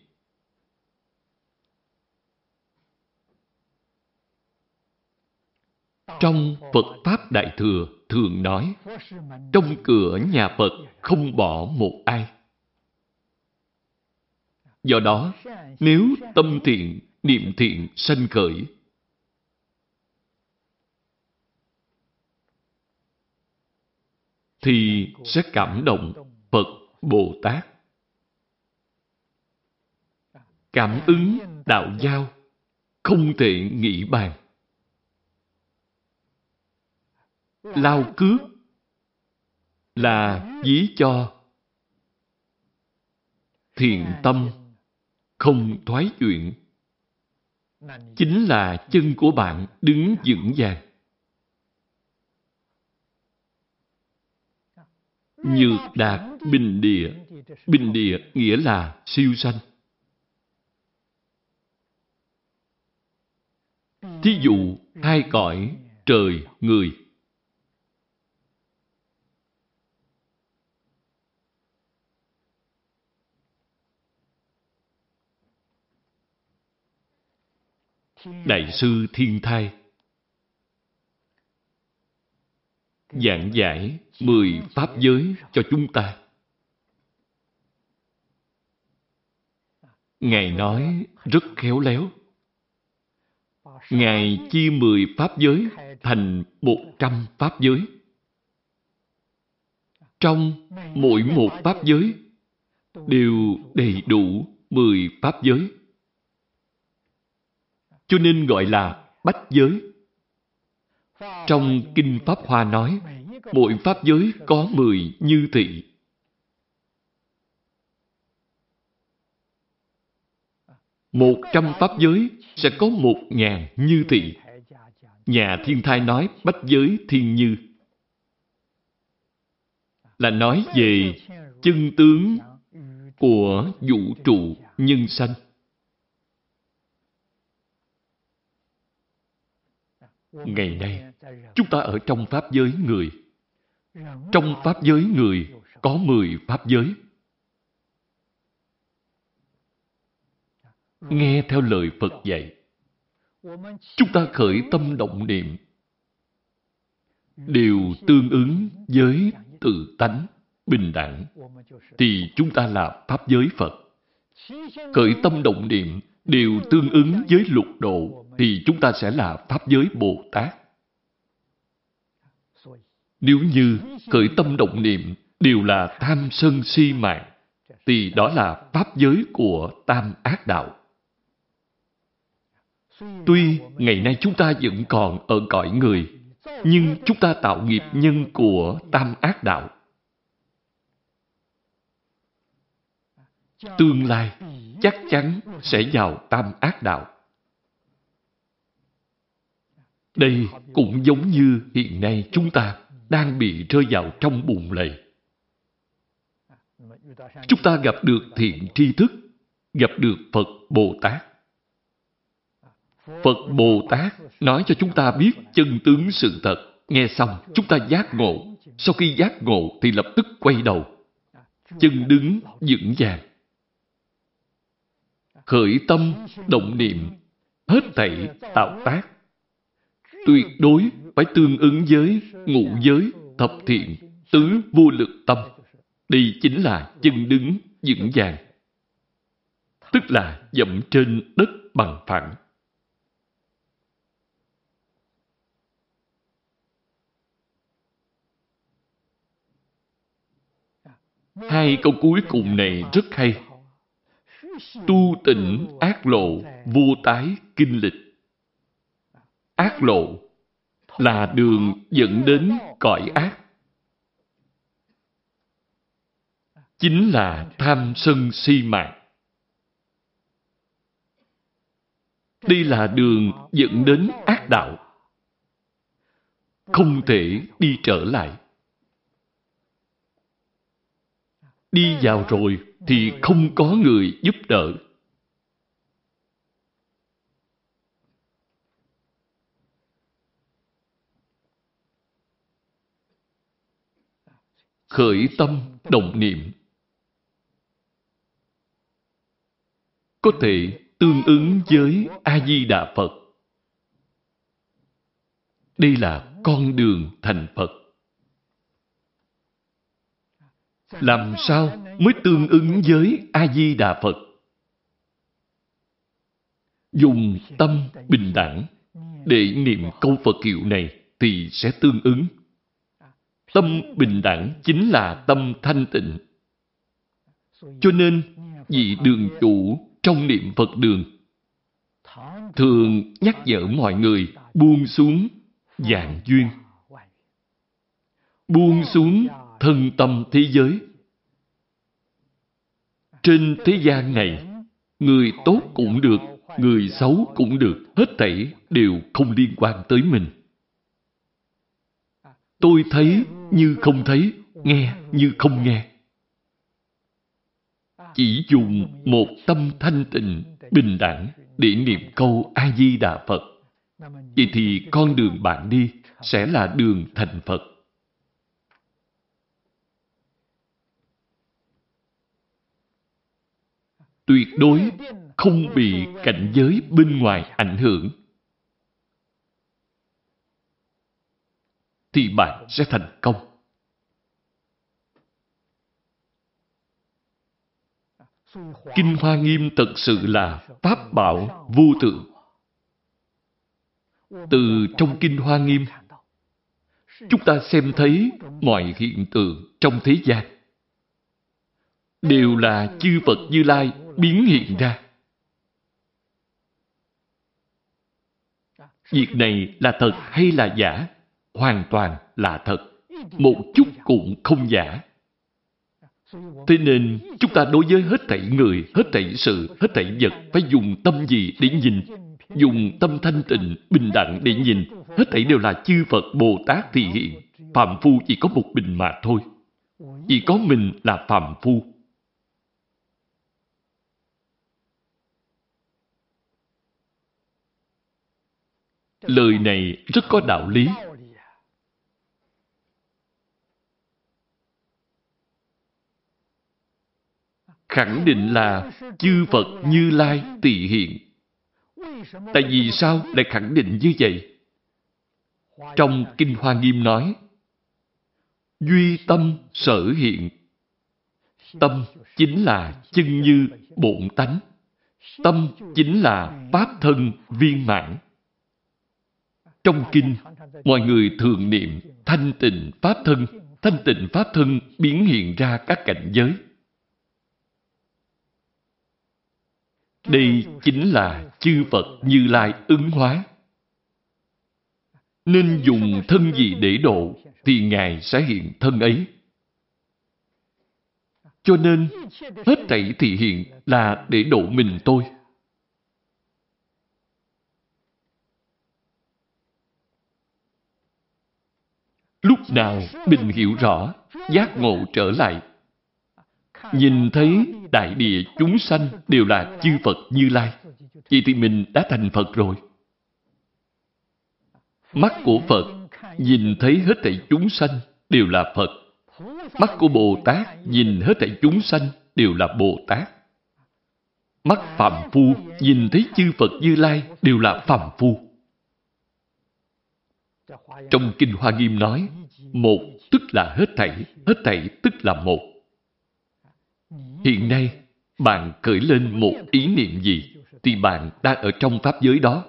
Trong Phật Pháp Đại Thừa thường nói, trong cửa nhà Phật không bỏ một ai. Do đó, nếu tâm thiện, niệm thiện sanh khởi, thì sẽ cảm động Phật Bồ Tát. Cảm ứng đạo giao không thể nghĩ bàn. Lao cước là ví cho thiện tâm không thoái chuyển. Chính là chân của bạn đứng vững vàng. Như đạt bình địa. Bình địa nghĩa là siêu sanh. Thí dụ, hai cõi, trời, người. Đại sư Thiên Thai giảng giải mười pháp giới cho chúng ta. Ngài nói rất khéo léo. Ngài chia mười pháp giới thành một trăm pháp giới. Trong mỗi một pháp giới đều đầy đủ mười pháp giới. Cho nên gọi là bách giới. Trong Kinh Pháp Hoa nói, mỗi pháp giới có mười như thị. Một trăm pháp giới sẽ có một ngàn như thị. Nhà thiên thai nói bách giới thiên như. Là nói về chân tướng của vũ trụ nhân sanh. Ngày nay, chúng ta ở trong Pháp giới người. Trong Pháp giới người có mười Pháp giới. Nghe theo lời Phật dạy, chúng ta khởi tâm động niệm đều tương ứng với tự tánh, bình đẳng, thì chúng ta là Pháp giới Phật. Khởi tâm động niệm đều tương ứng với lục độ, thì chúng ta sẽ là Pháp giới Bồ Tát. Nếu như khởi tâm động niệm đều là tham sân si mạng, thì đó là Pháp giới của tam ác đạo. Tuy ngày nay chúng ta vẫn còn ở cõi người, nhưng chúng ta tạo nghiệp nhân của tam ác đạo. Tương lai chắc chắn sẽ vào tam ác đạo. Đây cũng giống như hiện nay chúng ta đang bị rơi vào trong bùn lầy. Chúng ta gặp được thiện tri thức, gặp được Phật Bồ Tát. Phật Bồ Tát nói cho chúng ta biết chân tướng sự thật. Nghe xong, chúng ta giác ngộ. Sau khi giác ngộ thì lập tức quay đầu. Chân đứng vững vàng. Khởi tâm, động niệm, hết thảy tạo tác. Tuyệt đối phải tương ứng với ngũ giới, thập thiện, tứ vô lực tâm. Đây chính là chân đứng vững vàng. Tức là dậm trên đất bằng phẳng. Hai câu cuối cùng này rất hay. Tu tịnh ác lộ, vô tái kinh lịch. Ác lộ là đường dẫn đến cõi ác. Chính là tham sân si mạng. Đây là đường dẫn đến ác đạo. Không thể đi trở lại. Đi vào rồi thì không có người giúp đỡ. Khởi tâm, động niệm có thể tương ứng với A-di-đà Phật. Đây là con đường thành Phật. Làm sao mới tương ứng với A-di-đà Phật? dùng tâm bình đẳng để niệm câu Phật hiệu này thì sẽ tương ứng. Tâm bình đẳng chính là tâm thanh tịnh. Cho nên, vị đường chủ trong niệm Phật đường thường nhắc nhở mọi người buông xuống dạng duyên, buông xuống thân tâm thế giới. Trên thế gian này, người tốt cũng được, người xấu cũng được, hết thảy đều không liên quan tới mình. Tôi thấy như không thấy, nghe như không nghe. Chỉ dùng một tâm thanh tịnh, bình đẳng để niệm câu A-di-đà Phật. Vậy thì con đường bạn đi sẽ là đường thành Phật. Tuyệt đối không bị cảnh giới bên ngoài ảnh hưởng. Thì bạn sẽ thành công. Kinh Hoa Nghiêm thật sự là pháp bảo vô tượng. Từ trong Kinh Hoa Nghiêm, chúng ta xem thấy mọi hiện tượng trong thế gian đều là chư Phật Như Lai biến hiện ra. Việc này là thật hay là giả? Hoàn toàn là thật. Một chút cũng không giả. Thế nên, chúng ta đối với hết thảy người, hết thảy sự, hết thảy vật phải dùng tâm gì để nhìn? Dùng tâm thanh tịnh, bình đẳng để nhìn. Hết thảy đều là chư Phật Bồ Tát thị hiện. Phạm Phu chỉ có một mình mà thôi. Chỉ có mình là Phạm Phu. Lời này rất có đạo lý. Khẳng định là chư Phật Như Lai tỳ hiện. Tại vì sao lại khẳng định như vậy? Trong Kinh Hoa Nghiêm nói, Duy tâm sở hiện. Tâm chính là chân như bổn tánh. Tâm chính là pháp thân viên mãn. Trong kinh, mọi người thường niệm thanh tịnh pháp thân. Thanh tịnh pháp thân biến hiện ra các cảnh giới. Đây chính là chư Phật Như Lai ứng hóa. Nên dùng thân gì để độ, thì Ngài sẽ hiện thân ấy. Cho nên, hết thảy thị hiện là để độ mình tôi. Lúc nào mình hiểu rõ, giác ngộ trở lại, nhìn thấy đại địa chúng sanh đều là chư Phật Như Lai. Vậy thì mình đã thành Phật rồi. Mắt của Phật nhìn thấy hết thảy chúng sanh đều là Phật. Mắt của Bồ Tát nhìn hết thảy chúng sanh đều là Bồ Tát. Mắt Phạm Phu nhìn thấy chư Phật Như Lai đều là Phạm Phu. Trong Kinh Hoa Nghiêm nói, một tức là hết thảy, hết thảy tức là một. Hiện nay, bạn khởi lên một ý niệm gì, thì bạn đang ở trong Pháp giới đó.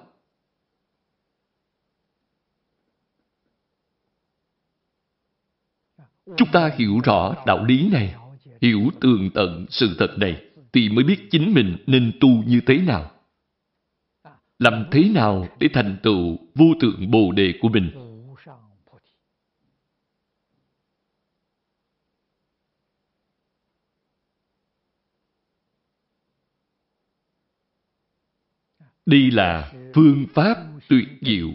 Chúng ta hiểu rõ đạo lý này, hiểu tường tận sự thật này, thì mới biết chính mình nên tu như thế nào. Làm thế nào để thành tựu vô tượng bồ đề của mình. Đây là phương pháp tuyệt diệu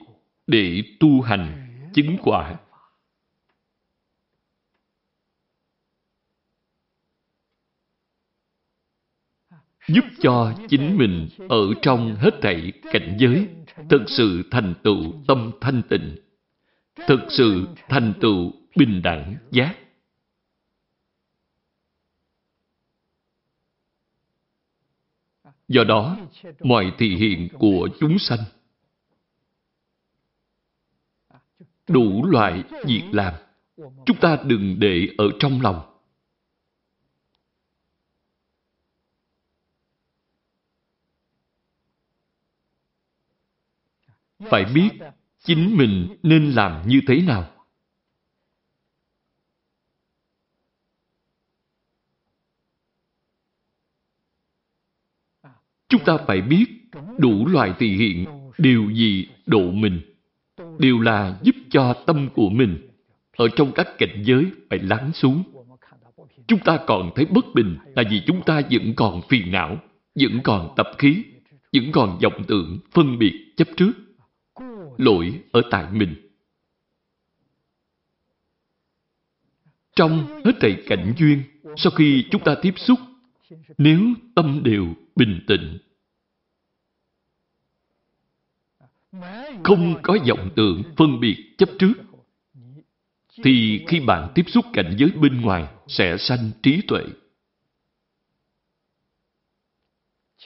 để tu hành chứng quả. Giúp cho chính mình ở trong hết thảy cảnh giới thực sự thành tựu tâm thanh tịnh, thực sự thành tựu bình đẳng giác. Do đó, mọi thị hiện của chúng sanh đủ loại việc làm chúng ta đừng để ở trong lòng phải biết chính mình nên làm như thế nào. Chúng ta phải biết đủ loại thị hiện, điều gì độ mình, đều là giúp cho tâm của mình ở trong các cảnh giới phải lắng xuống. Chúng ta còn thấy bất bình là vì chúng ta vẫn còn phiền não, vẫn còn tập khí, vẫn còn vọng tưởng, phân biệt, chấp trước. Lỗi ở tại mình. Trong hết thảy cảnh duyên, sau khi chúng ta tiếp xúc, nếu tâm đều bình tĩnh, không có vọng tưởng, phân biệt, chấp trước, thì khi bạn tiếp xúc cảnh giới bên ngoài sẽ sanh trí tuệ.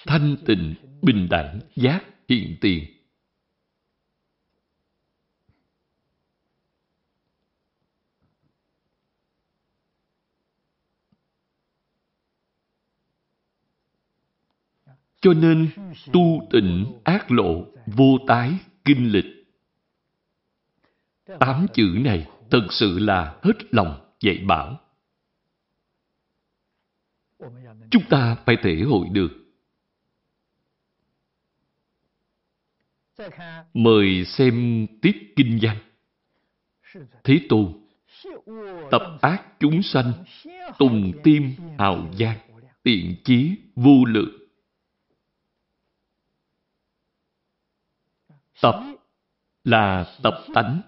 Thanh tịnh, bình đẳng, giác, hiện tiền. Cho nên, tu tịnh ác lộ, vô tái, kinh lịch. Tám chữ này thật sự là hết lòng dạy bảo. Chúng ta phải thể hội được. Mời xem tiếp kinh văn. Thế Tôn, tập ác chúng sanh, tùng tim hào giang, tiện chí vô lượng. Tập là tập tánh.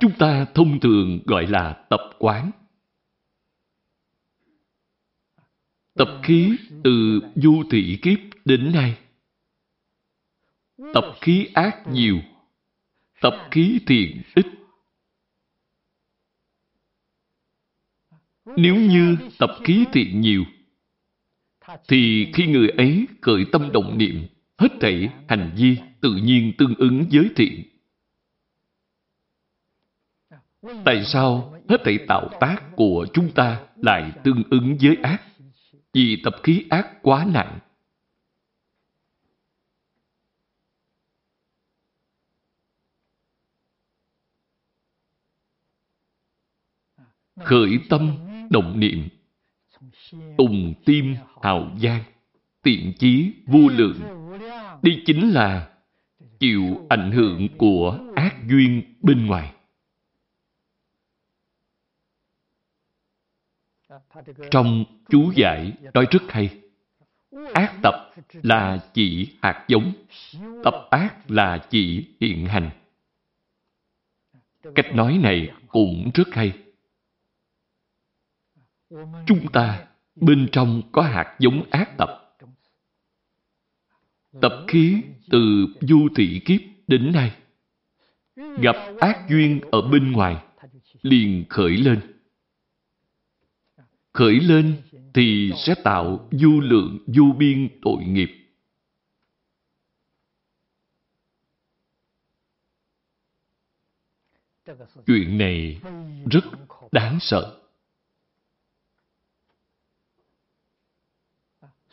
Chúng ta thông thường gọi là tập quán. Tập khí từ du thị kiếp đến nay. Tập khí ác nhiều, tập khí thiện ít. Nếu như tập khí thiện nhiều, thì khi người ấy khởi tâm động niệm, hết thảy hành vi tự nhiên tương ứng với thiện. Tại sao hết thảy tạo tác của chúng ta lại tương ứng với ác? Vì tập khí ác quá nặng. Khởi tâm, động niệm, tùng tim hào giang, tiện chí vô lượng. Đây chính là chịu ảnh hưởng của ác duyên bên ngoài. Trong chú giải nói rất hay. Ác tập là chỉ hạt giống, tập ác là chỉ hiện hành. Cách nói này cũng rất hay. Chúng ta bên trong có hạt giống ác tập. Tập khí từ du thị kiếp đến nay. Gặp ác duyên ở bên ngoài, liền khởi lên khởi lên thì sẽ tạo du lượng du biên tội nghiệp. Chuyện này rất đáng sợ.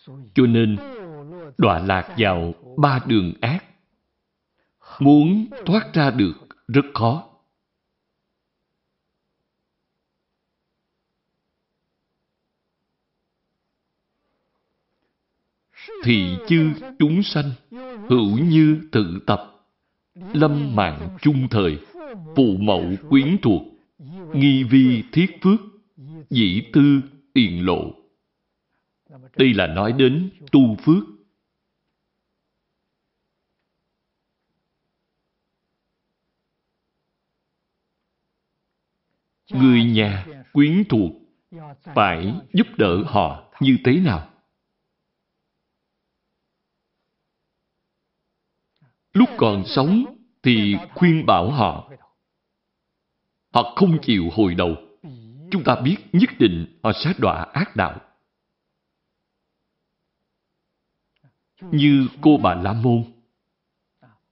Cho nên, đọa lạc vào ba đường ác. Muốn thoát ra được rất khó. thị chư chúng sanh, hữu như tự tập, lâm mạng chung thời, phụ mẫu quyến thuộc, nghi vi thiết phước, dĩ tư tiền lộ. Đây là nói đến tu phước. Người nhà quyến thuộc phải giúp đỡ họ như thế nào? Lúc còn sống thì khuyên bảo họ. Họ không chịu hồi đầu. Chúng ta biết nhất định họ sẽ đọa ác đạo. Như cô bà La Môn,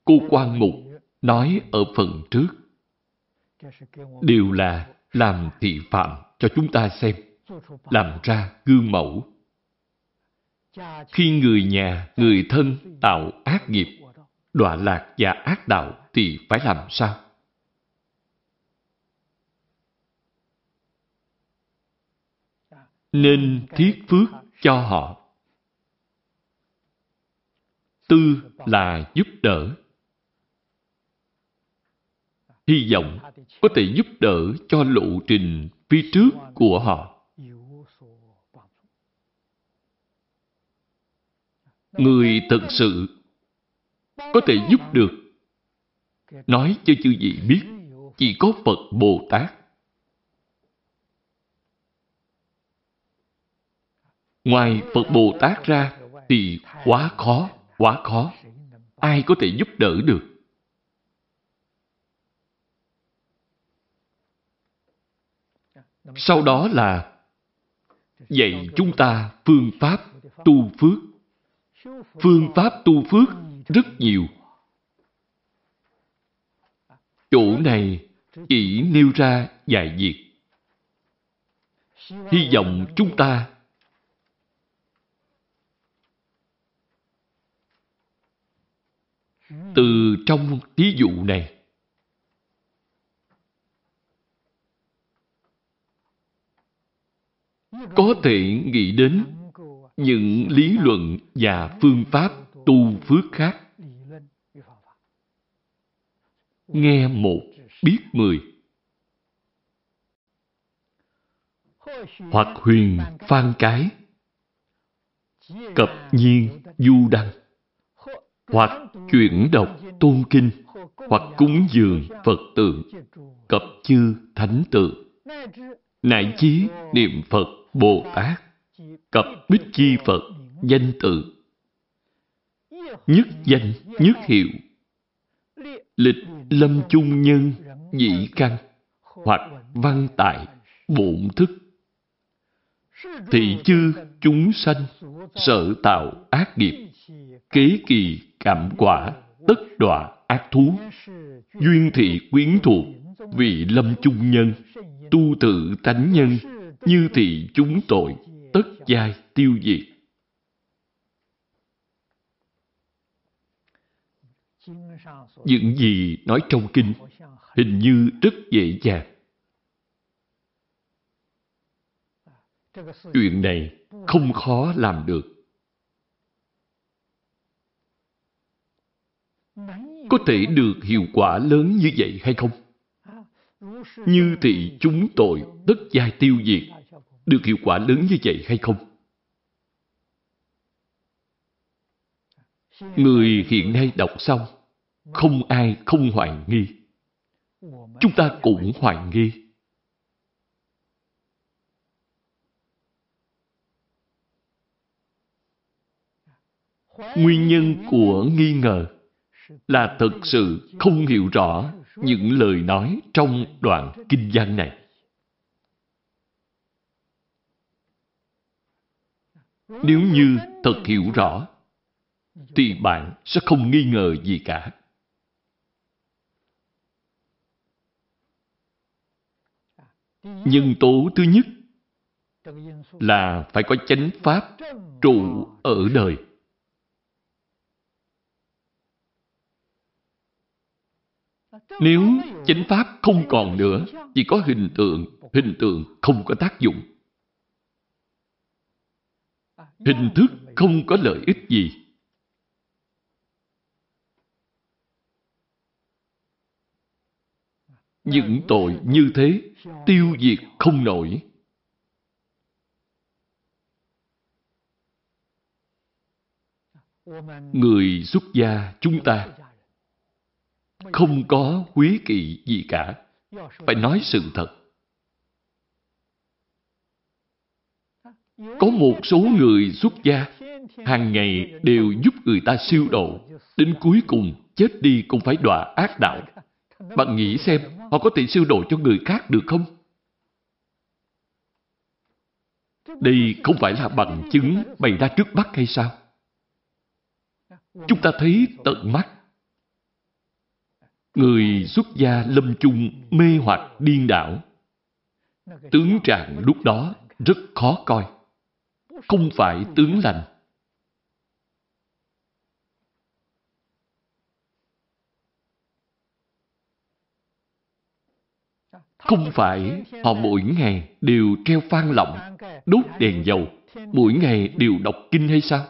cô Quan Mục nói ở phần trước, đều là làm thị phạm cho chúng ta xem, làm ra gương mẫu. Khi người nhà, người thân tạo ác nghiệp, đọa lạc và ác đạo thì phải làm sao? Nên thiết phước cho họ. Tư là giúp đỡ. Hy vọng có thể giúp đỡ cho lộ trình phía trước của họ. Người thật sự có thể giúp được. Nói cho chư vị biết, chỉ có Phật Bồ Tát. Ngoài Phật Bồ Tát ra thì quá khó, quá khó. Ai có thể giúp đỡ được? Sau đó là dạy chúng ta phương pháp tu phước. Phương pháp tu phước rất nhiều. Chỗ này chỉ nêu ra vài việc. Hy vọng chúng ta Ừ. từ trong thí dụ này có thể nghĩ đến những lý luận và phương pháp tu phước khác. Nghe một, biết mười. Hoặc huyền phan cái, cập nhiên du đăng, hoặc chuyển đọc tôn kinh, hoặc cúng dường Phật tượng, cập chư thánh tượng, nại chí niệm Phật Bồ Tát, cập bích chi Phật, danh tự, nhất danh, nhất hiệu, lịch lâm chung nhân, nhị căn, hoặc văn tại, bổn thức. Thị chư chúng sanh, sợ tạo ác nghiệp, kế kỳ cảm quả, tất đọa ác thú, duyên thị quyến thuộc, vị lâm chung nhân, tu tự tánh nhân, như thị chúng tội, tất giai tiêu diệt. Những gì nói trong kinh hình như rất dễ dàng. Chuyện này không khó làm được. Có thể được hiệu quả lớn như vậy hay không? Như thị chúng tội tất giai tiêu diệt được hiệu quả lớn như vậy hay không? Người hiện nay đọc xong, không ai không hoài nghi. Chúng ta cũng hoài nghi. Nguyên nhân của nghi ngờ là thật sự không hiểu rõ những lời nói trong đoạn kinh văn này. Nếu như thật hiểu rõ, thì bạn sẽ không nghi ngờ gì cả. Nhân tố thứ nhất là phải có chánh pháp trụ ở đời. Nếu chánh pháp không còn nữa, chỉ có hình tượng, hình tượng không có tác dụng. Hình thức không có lợi ích gì. Những tội như thế tiêu diệt không nổi. Người xuất gia chúng ta không có quý kỵ gì cả. Phải nói sự thật. Có một số người xuất gia hàng ngày đều giúp người ta siêu độ. Đến cuối cùng, chết đi cũng phải đọa ác đạo. Bạn nghĩ xem, họ có thể siêu độ cho người khác được không? Đây không phải là bằng chứng bày ra trước mắt hay sao? Chúng ta thấy tận mắt. Người xuất gia lâm chung mê hoặc điên đảo. Tướng trạng lúc đó rất khó coi. Không phải tướng lành. Không phải họ mỗi ngày đều treo phan lọng, đốt đèn dầu, mỗi ngày đều đọc kinh hay sao?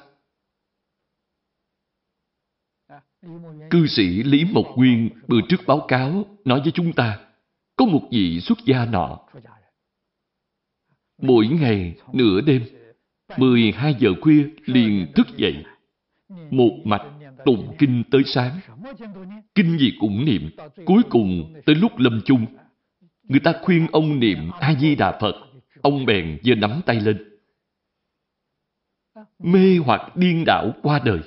Cư sĩ Lý Mộc Nguyên bữa trước báo cáo nói với chúng ta, có một vị xuất gia nọ. Mỗi ngày nửa đêm, 12 giờ khuya liền thức dậy, một mạch tụng kinh tới sáng. Kinh gì cũng niệm, cuối cùng tới lúc lâm chung. Người ta khuyên ông niệm A-di-đà Phật, ông bèn giơ nắm tay lên. Mê hoặc điên đảo qua đời.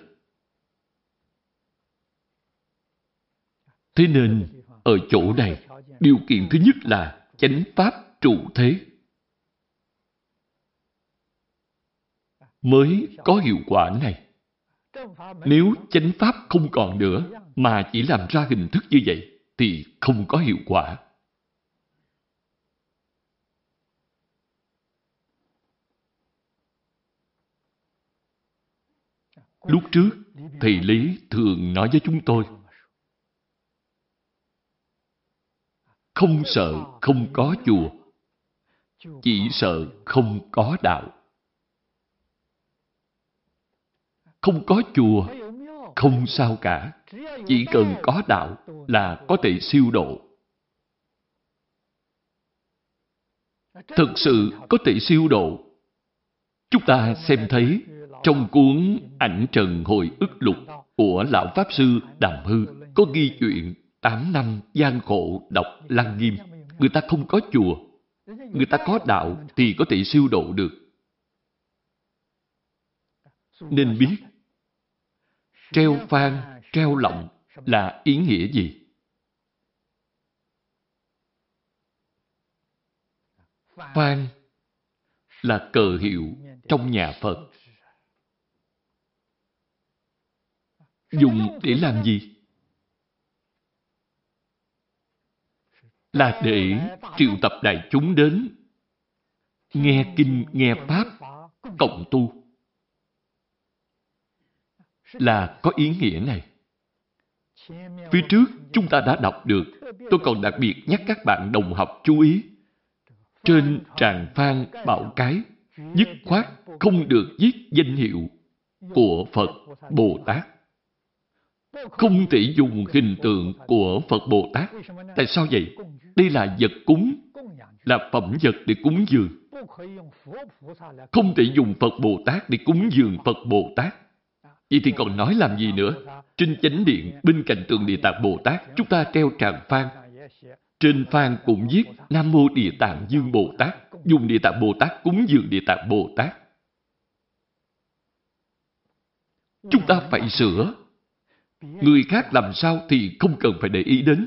Thế nên, ở chỗ này, điều kiện thứ nhất là chánh pháp trụ thế. Mới có hiệu quả này. Nếu chánh pháp không còn nữa, mà chỉ làm ra hình thức như vậy, thì không có hiệu quả. Lúc trước, Thầy Lý thường nói với chúng tôi, không sợ không có chùa, chỉ sợ không có đạo. Không có chùa, không sao cả. Chỉ cần có đạo là có thể siêu độ. Thực sự có thể siêu độ. Chúng ta xem thấy trong cuốn Ảnh Trần Hồi ức lục của Lão Pháp Sư Đàm Hư có ghi chuyện 8 năm gian khổ đọc Lăng Nghiêm. Người ta không có chùa. Người ta có đạo thì có thể siêu độ được. Nên biết, treo phan, treo lọng là ý nghĩa gì? Phan là cờ hiệu trong nhà Phật. Dùng để làm gì? Là để triệu tập đại chúng đến nghe kinh, nghe pháp, cộng tu. Là có ý nghĩa này. Phía trước chúng ta đã đọc được, tôi còn đặc biệt nhắc các bạn đồng học chú ý. Trên tràng phan bảo cái, dứt khoát không được viết danh hiệu của Phật Bồ Tát. Không thể dùng hình tượng của Phật Bồ Tát. Tại sao vậy? Đây là vật cúng, là phẩm vật để cúng dường. Không thể dùng Phật Bồ Tát để cúng dường Phật Bồ Tát. Vậy thì còn nói làm gì nữa? Trên chánh điện, bên cạnh tượng Địa Tạng Bồ Tát, chúng ta treo tràng phan. Trên phan cũng viết Nam Mô Địa Tạng Dương Bồ Tát, dùng Địa Tạng Bồ Tát cúng dường Địa Tạng Bồ Tát. Chúng ta phải sửa. Người khác làm sao thì không cần phải để ý đến.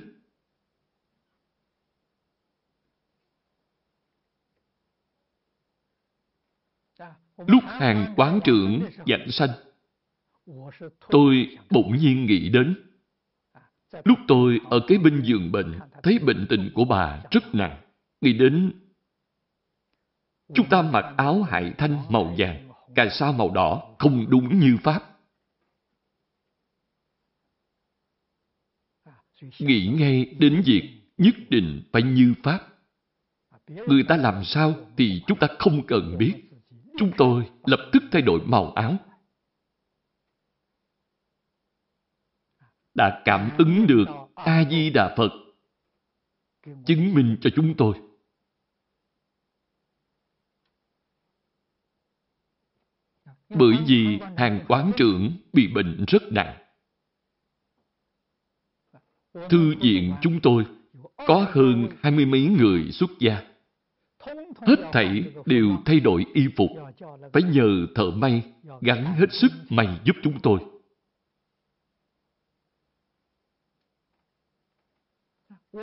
Lúc hàng quán trưởng dạnh sanh, tôi bỗng nhiên nghĩ đến. Lúc tôi ở cái bên giường bệnh, thấy bệnh tình của bà rất nặng. Nghĩ đến chúng ta mặc áo hải thanh màu vàng, cà sa màu đỏ, không đúng như Pháp. Nghĩ ngay đến việc nhất định phải như Pháp. Người ta làm sao thì chúng ta không cần biết. Chúng tôi lập tức thay đổi màu áo. Đã cảm ứng được A-di-đà Phật chứng minh cho chúng tôi. Bởi vì hàng quán trưởng bị bệnh rất nặng. Thư viện chúng tôi có hơn hai mươi mấy người xuất gia. Hết thảy đều thay đổi y phục, phải nhờ thợ may gắn hết sức may giúp chúng tôi.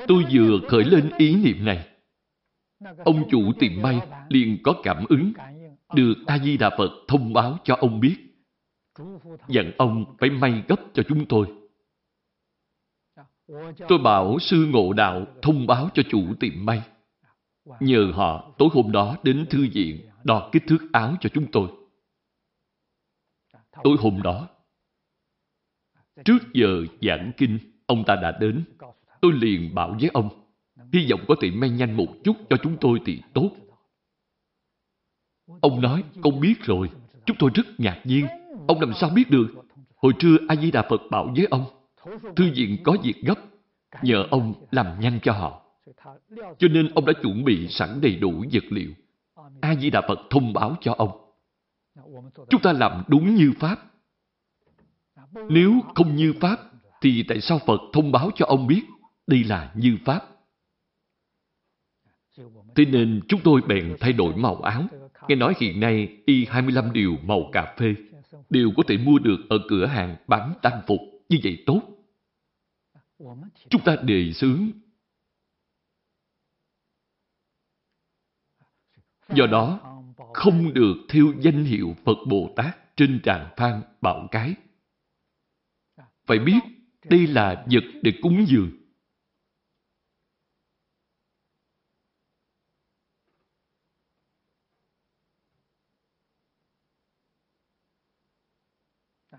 Tôi vừa khởi lên ý niệm này. Ông chủ tiệm may liền có cảm ứng, được A-di-đà Phật thông báo cho ông biết. Dặn ông phải may gấp cho chúng tôi. Tôi bảo sư ngộ đạo thông báo cho chủ tiệm may. Nhờ họ tối hôm đó đến thư viện đo kích thước áo cho chúng tôi. Tối hôm đó, trước giờ giảng kinh, ông ta đã đến. Tôi liền bảo với ông, hy vọng có thể may nhanh một chút cho chúng tôi thì tốt. Ông nói, con biết rồi. Chúng tôi rất ngạc nhiên. Ông làm sao biết được? Hồi trưa A-di-đà Phật bảo với ông, thư viện có việc gấp, nhờ ông làm nhanh cho họ. Cho nên ông đã chuẩn bị sẵn đầy đủ vật liệu. A-di-đà Phật thông báo cho ông. Chúng ta làm đúng như Pháp. Nếu không như Pháp, thì tại sao Phật thông báo cho ông biết đây là như Pháp? Thế nên chúng tôi bèn thay đổi màu áo. Nghe nói hiện nay y 25 điều màu cà phê đều có thể mua được ở cửa hàng bán trang phục. Như vậy tốt. Chúng ta đề xướng. Do đó, không được theo danh hiệu Phật Bồ Tát trên tràng phan bạo cái. Phải biết, đây là vật để cúng dường.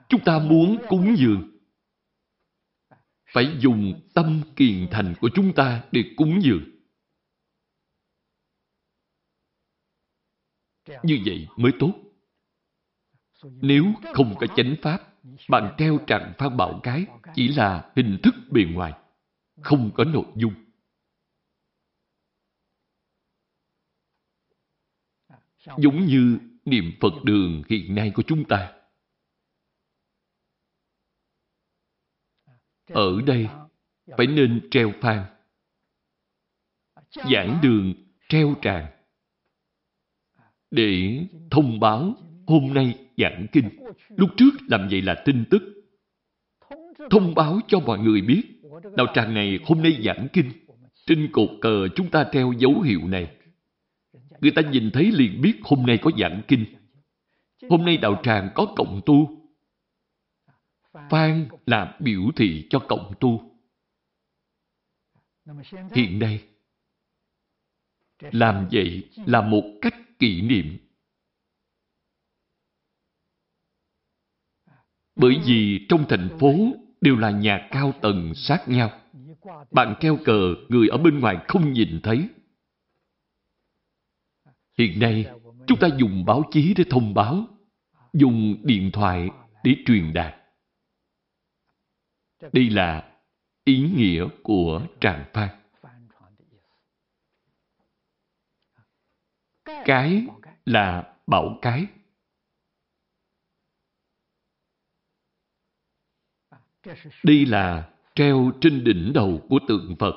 Chúng ta muốn cúng dường. Phải dùng tâm kiền thành của chúng ta để cúng dường. Như vậy mới tốt. Nếu không có chánh pháp, bạn treo trạng phan bảo cái chỉ là hình thức bề ngoài, không có nội dung. Giống như niệm Phật đường hiện nay của chúng ta. Ở đây phải nên treo phan. Giảng đường treo tràng để thông báo hôm nay giảng kinh. Lúc trước làm vậy là tin tức. Thông báo cho mọi người biết, đạo tràng này hôm nay giảng kinh. Trên cột cờ chúng ta treo dấu hiệu này. Người ta nhìn thấy liền biết hôm nay có giảng kinh. Hôm nay đạo tràng có cộng tu. Phan là biểu thị cho cộng tu. Hiện nay, làm vậy là một cách kỷ niệm. Bởi vì trong thành phố đều là nhà cao tầng sát nhau. Bạn treo cờ, người ở bên ngoài không nhìn thấy. Hiện nay, chúng ta dùng báo chí để thông báo, dùng điện thoại để truyền đạt. Đây là ý nghĩa của tràng phan. Cái là bảo cái. Đây là treo trên đỉnh đầu của tượng Phật.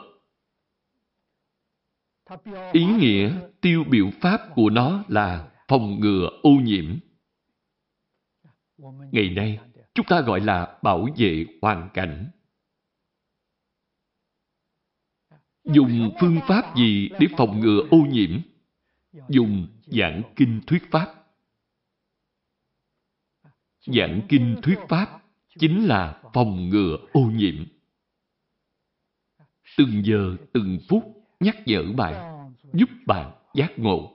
Ý nghĩa tiêu biểu pháp của nó là phòng ngừa ô nhiễm. Ngày nay, chúng ta gọi là bảo vệ hoàn cảnh. Dùng phương pháp gì để phòng ngừa ô nhiễm? Dùng giảng kinh thuyết pháp. Giảng kinh thuyết pháp chính là phòng ngừa ô nhiễm. Từng giờ, từng phút nhắc nhở bạn, giúp bạn giác ngộ.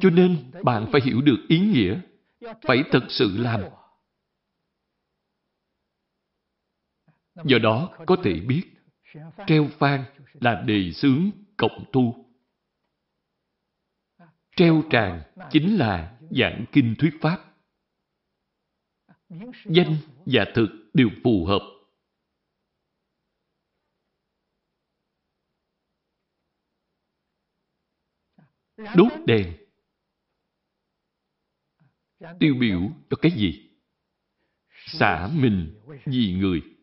Cho nên bạn phải hiểu được ý nghĩa, phải thật sự làm. Do đó có thể biết, treo phan là đề xướng cộng tu. Treo tràng chính là giảng kinh thuyết pháp. Danh và thực đều phù hợp. Đốt đèn tiêu biểu cho cái gì? Xả mình vì người.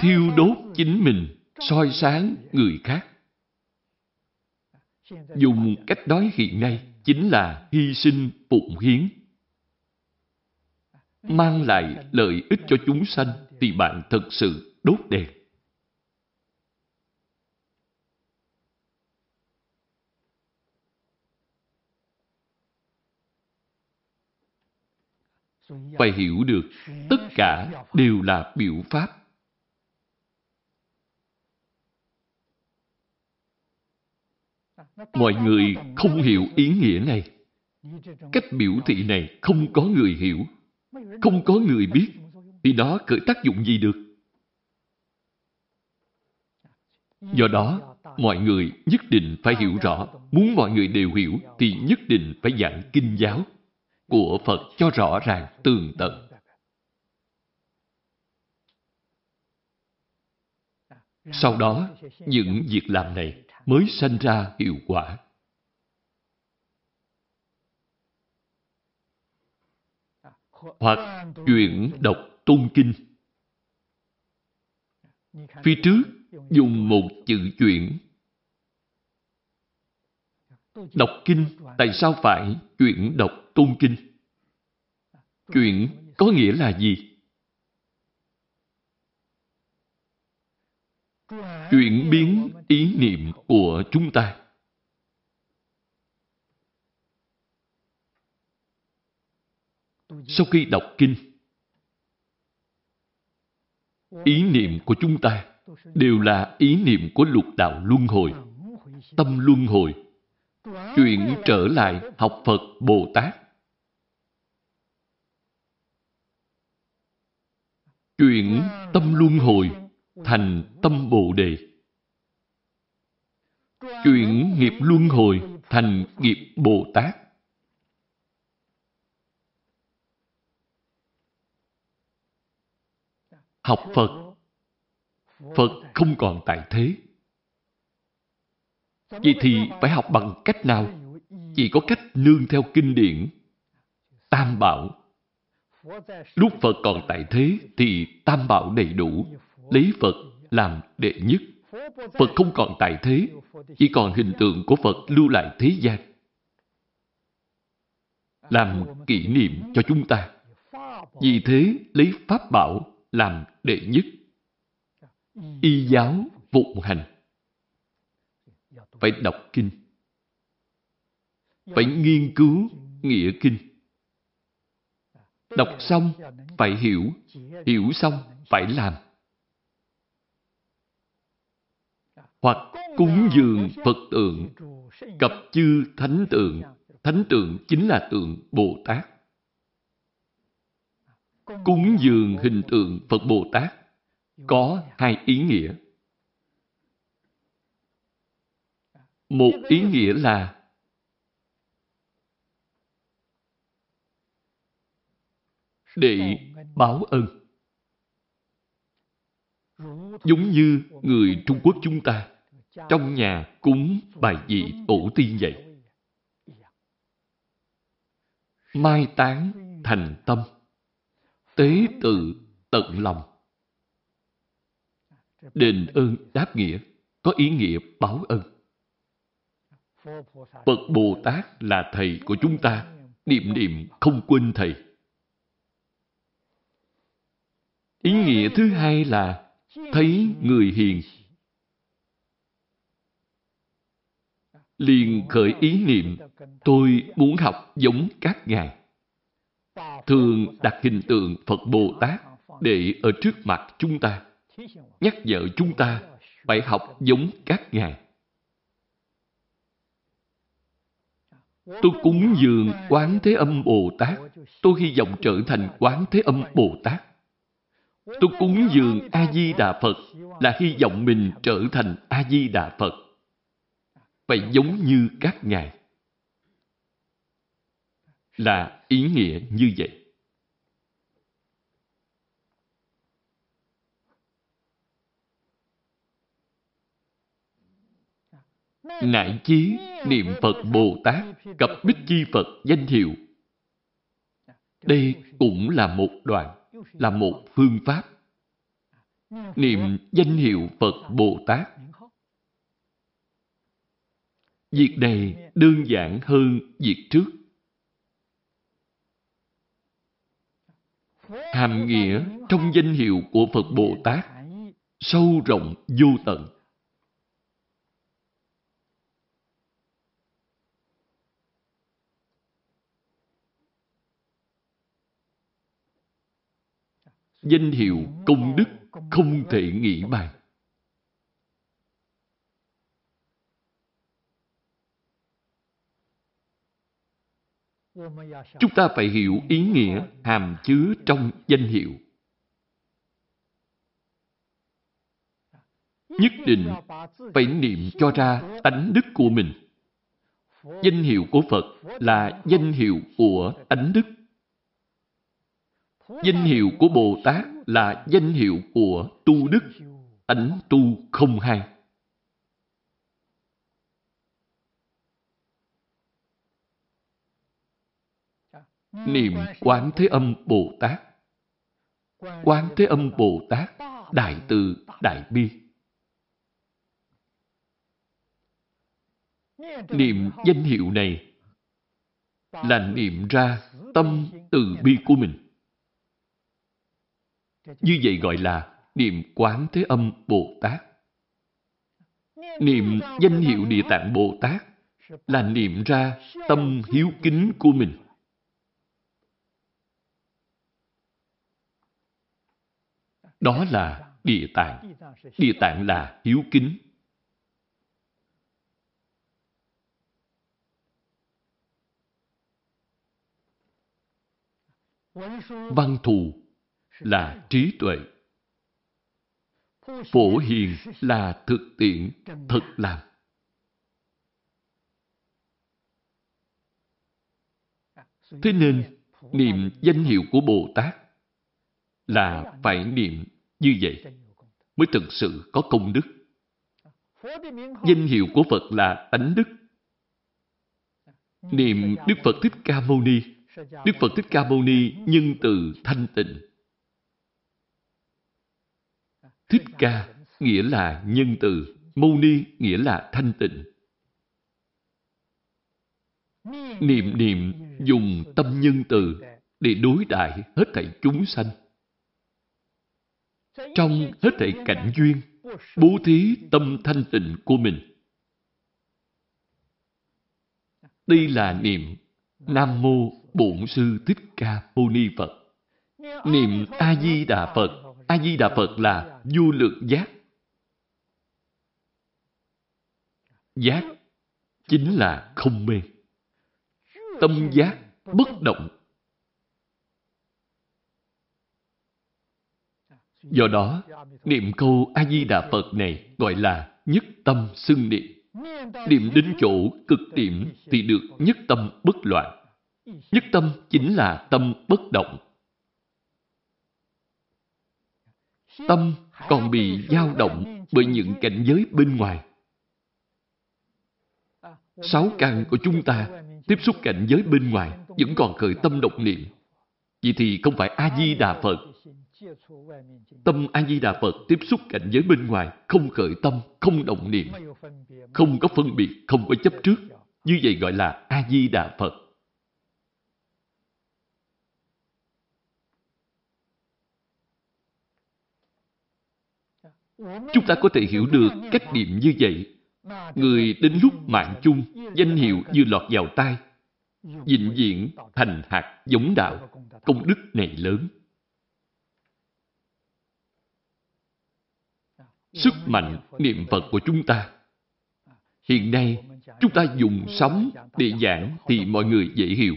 Thiêu đốt chính mình, soi sáng người khác. Dùng cách nói hiện nay chính là hy sinh phụng hiến. Mang lại lợi ích cho chúng sanh thì bạn thật sự đốt đèn. phải hiểu được tất cả đều là biểu pháp. Mọi người không hiểu ý nghĩa này. Cách biểu thị này không có người hiểu, không có người biết. thì nó khởi tác dụng gì được? Do đó, mọi người nhất định phải hiểu rõ. Muốn mọi người đều hiểu thì nhất định phải giảng kinh giáo của Phật cho rõ ràng, tường tận. Sau đó, những việc làm này mới sanh ra hiệu quả. Hoặc chuyển đọc tôn kinh. Phía trước dùng một chữ chuyển. Đọc kinh, tại sao phải chuyển đọc tôn kinh? Chuyển có nghĩa là gì? Chuyển biến ý niệm của chúng ta. Sau khi đọc kinh, ý niệm của chúng ta đều là ý niệm của lục đạo luân hồi, tâm luân hồi, chuyển trở lại học Phật Bồ Tát. Chuyển tâm luân hồi thành tâm Bồ Đề. Chuyển nghiệp luân hồi thành nghiệp Bồ Tát. Học Phật Phật không còn tại thế. Vậy thì phải học bằng cách nào? Chỉ có cách nương theo kinh điển. Tam bảo. Lúc Phật còn tại thế thì tam bảo đầy đủ. Lấy Phật làm đệ nhất. Phật không còn tại thế. Chỉ còn hình tượng của Phật lưu lại thế gian. Làm kỷ niệm cho chúng ta. Vì thế lấy Pháp bảo làm đệ nhất y giáo vụng hành. Phải đọc kinh. Phải nghiên cứu nghĩa kinh. Đọc xong phải hiểu, hiểu xong phải làm. Hoặc cúng dường Phật tượng, cập chư thánh tượng. Thánh tượng chính là tượng Bồ Tát. Cúng dường hình tượng Phật Bồ Tát có hai ý nghĩa. Một ý nghĩa là để báo ân. Giống như người Trung Quốc chúng ta trong nhà cúng bài vị tổ tiên vậy. Mai táng thành tâm, tế tự tận lòng đền ơn đáp nghĩa, có ý nghĩa báo ân. Phật Bồ Tát là Thầy của chúng ta, niệm niệm không quên Thầy. Ý nghĩa thứ hai là thấy người hiền. Liền khởi ý niệm, tôi muốn học giống các ngài. Thường đặt hình tượng Phật Bồ Tát để ở trước mặt chúng ta nhắc nhở chúng ta phải học giống các ngài. Tôi cúng dường Quán Thế Âm Bồ Tát. Tôi hy vọng trở thành Quán Thế Âm Bồ Tát. Tôi cúng dường A-di-đà Phật là hy vọng mình trở thành A-di-đà Phật. Phải giống như các ngài. Là ý nghĩa như vậy. Nại chí niệm Phật Bồ Tát cập Bích Chi Phật danh hiệu. Đây cũng là một đoạn, là một phương pháp. Niệm danh hiệu Phật Bồ Tát. Việc này đơn giản hơn việc trước. Hàm nghĩa trong danh hiệu của Phật Bồ Tát sâu rộng vô tận. danh hiệu công đức không thể nghĩ bàn. Chúng ta phải hiểu ý nghĩa hàm chứa trong danh hiệu. Nhất định phải niệm cho ra tánh đức của mình. Danh hiệu của Phật là danh hiệu của tánh đức. Danh hiệu của Bồ Tát là danh hiệu của tu đức, tánh tu không hai. Niệm Quán Thế Âm Bồ Tát Quán Thế Âm Bồ Tát, Đại Từ, Đại Bi Niệm danh hiệu này là niệm ra tâm từ bi của mình. Như vậy gọi là niệm Quán Thế Âm Bồ Tát. Niệm danh hiệu Địa Tạng Bồ Tát là niệm ra tâm hiếu kính của mình. Đó là địa tạng. Địa tạng là hiếu kính. Văn thù là trí tuệ. Phổ hiền là thực tiễn, thực làm. Thế nên, niệm danh hiệu của Bồ Tát là phải niệm như vậy mới thực sự có công đức. Danh hiệu của Phật là tánh đức. Niệm Đức Phật Thích Ca Mâu Ni. Đức Phật Thích Ca Mâu Ni nhân từ thanh tịnh. Thích Ca nghĩa là nhân từ, Mâu Ni nghĩa là thanh tịnh. Niệm niệm dùng tâm nhân từ để đối đại hết thảy chúng sanh trong hết thảy cảnh duyên, bố thí tâm thanh tịnh của mình. Đây là niệm Nam Mô Bổn Sư Thích Ca Mâu Ni Phật. Niệm A-di-đà Phật. A-di-đà Phật là vô lượng giác. Giác chính là không mê. Tâm giác bất động Do đó, niệm câu A-di-đà Phật này gọi là nhất tâm xưng niệm. Niệm đến chỗ cực điểm thì được nhất tâm bất loạn. Nhất tâm chính là tâm bất động. Tâm còn bị dao động bởi những cảnh giới bên ngoài. Sáu căn của chúng ta tiếp xúc cảnh giới bên ngoài vẫn còn khởi tâm động niệm. Vậy thì không phải A-di-đà Phật Tâm A-di-đà Phật tiếp xúc cảnh giới bên ngoài, không khởi tâm, không động niệm, không có phân biệt, không có chấp trước. Như vậy gọi là A-di-đà Phật. Chúng ta có thể hiểu được cách niệm như vậy. Người đến lúc mạng chung, danh hiệu như lọt vào tai, vĩnh viễn thành hạt giống đạo, công đức này lớn. Sức mạnh niệm Phật của chúng ta. Hiện nay, chúng ta dùng sống để giảng thì mọi người dễ hiểu.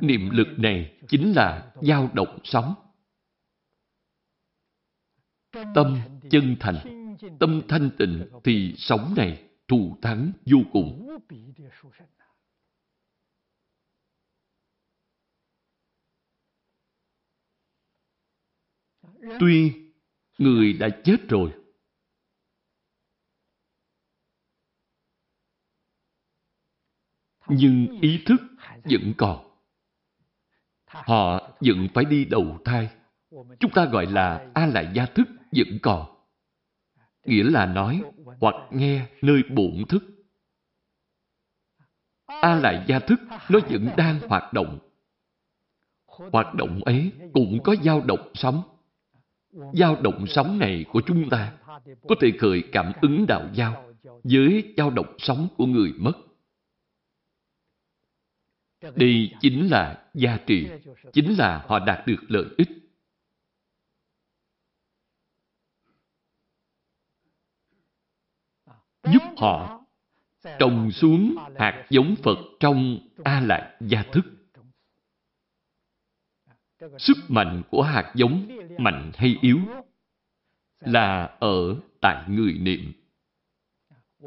Niệm lực này chính là dao động sống. Tâm chân thành, tâm thanh tịnh thì sống này thù thắng vô cùng. Tuy người đã chết rồi, nhưng ý thức vẫn còn. Họ vẫn phải đi đầu thai. Chúng ta gọi là A Lại Gia Thức vẫn còn. Nghĩa là nói hoặc nghe nơi bổn thức. A Lại Gia Thức nó vẫn đang hoạt động. Hoạt động ấy cũng có dao động sống dao động sóng này của chúng ta có thể khởi cảm ứng đạo giao với dao động sóng của người mất. Đây chính là giá trị, chính là họ đạt được lợi ích. Giúp họ trồng xuống hạt giống Phật trong A Lại gia thức sức mạnh của hạt giống mạnh hay yếu là ở tại người niệm.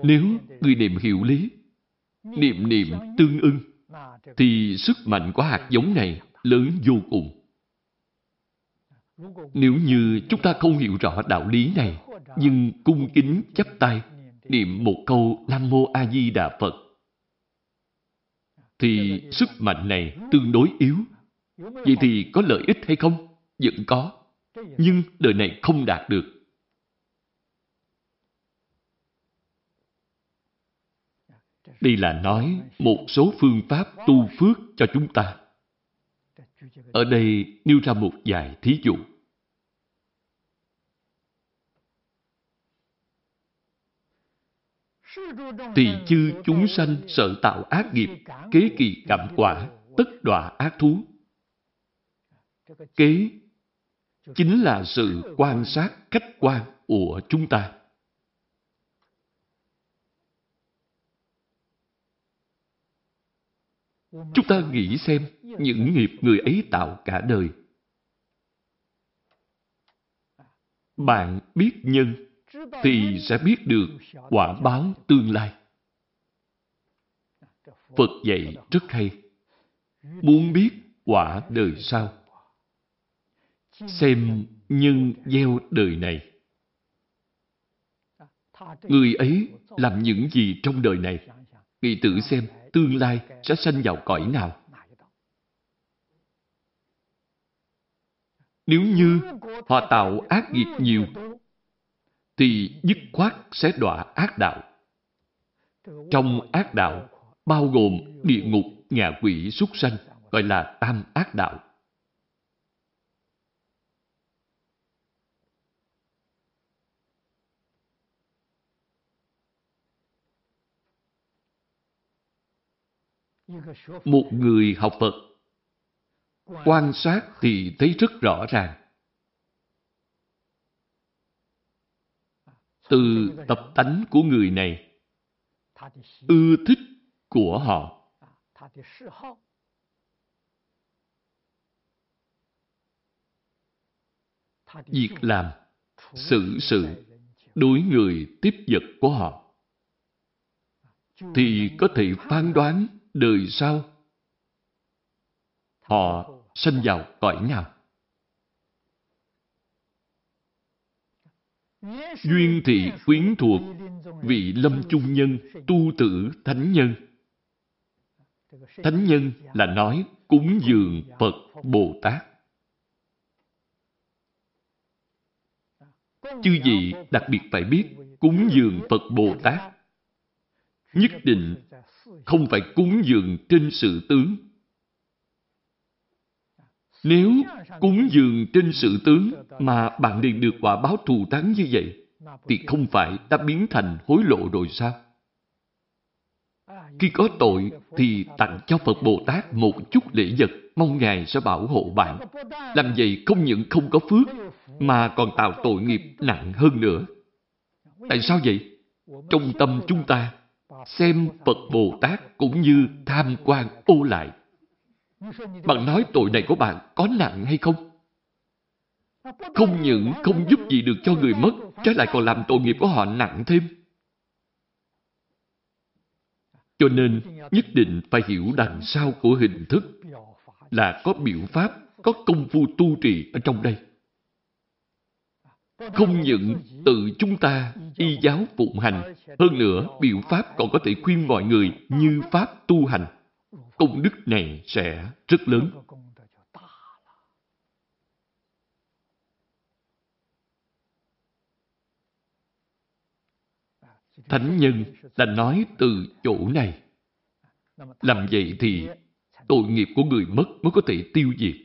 Nếu người niệm hiểu lý, niệm niệm tương ưng, thì sức mạnh của hạt giống này lớn vô cùng. Nếu như chúng ta không hiểu rõ đạo lý này, nhưng cung kính chắp tay, niệm một câu Nam Mô A Di Đà Phật, thì sức mạnh này tương đối yếu. Vậy thì có lợi ích hay không? Vẫn có. Nhưng đời này không đạt được. Đây là nói một số phương pháp tu phước cho chúng ta. Ở đây nêu ra một vài thí dụ. Tỳ chư chúng sanh sợ tạo ác nghiệp, kế kỳ cảm quả, tất đọa ác thú. Kế chính là sự quan sát khách quan của chúng ta. Chúng ta nghĩ xem những nghiệp người ấy tạo cả đời. Bạn biết nhân thì sẽ biết được quả báo tương lai. Phật dạy rất hay. Muốn biết quả đời sau. Xem nhân gieo đời này. Người ấy làm những gì trong đời này? Nghĩ tự xem tương lai sẽ sanh vào cõi nào. Nếu như họ tạo ác nghiệp nhiều, thì dứt khoát sẽ đọa ác đạo. Trong ác đạo, bao gồm địa ngục, ngạ quỷ, súc sanh, gọi là tam ác đạo. Một người học Phật, quan sát thì thấy rất rõ ràng. Từ tập tánh của người này, ưa thích của họ, việc làm, xử sự, đối người tiếp vật của họ, thì có thể phán đoán đời sau, họ sinh vào cõi nào. Duyên thị quyến thuộc vị lâm trung nhân, tu tử thánh nhân. Thánh nhân là nói cúng dường Phật Bồ Tát. Chư vị đặc biệt phải biết cúng dường Phật Bồ Tát. Nhất định không phải cúng dường trên sự tướng. Nếu cúng dường trên sự tướng mà bạn liền được quả báo thù thắng như vậy, thì không phải đã biến thành hối lộ rồi sao? Khi có tội thì tặng cho Phật Bồ Tát một chút lễ vật, mong Ngài sẽ bảo hộ bạn. Làm vậy không những không có phước, mà còn tạo tội nghiệp nặng hơn nữa. Tại sao vậy? Trong tâm chúng ta xem Phật Bồ Tát cũng như tham quan ô lại. Bạn nói tội này của bạn có nặng hay không? Không những không giúp gì được cho người mất, trái lại còn làm tội nghiệp của họ nặng thêm. Cho nên, nhất định phải hiểu đằng sau của hình thức là có biểu pháp, có công phu tu trì ở trong đây. Không những tự chúng ta y giáo phụng hành, hơn nữa biểu pháp còn có thể khuyên mọi người như pháp tu hành. Công đức này sẽ rất lớn. Thánh nhân đã nói từ chỗ này. Làm vậy thì tội nghiệp của người mất mới có thể tiêu diệt.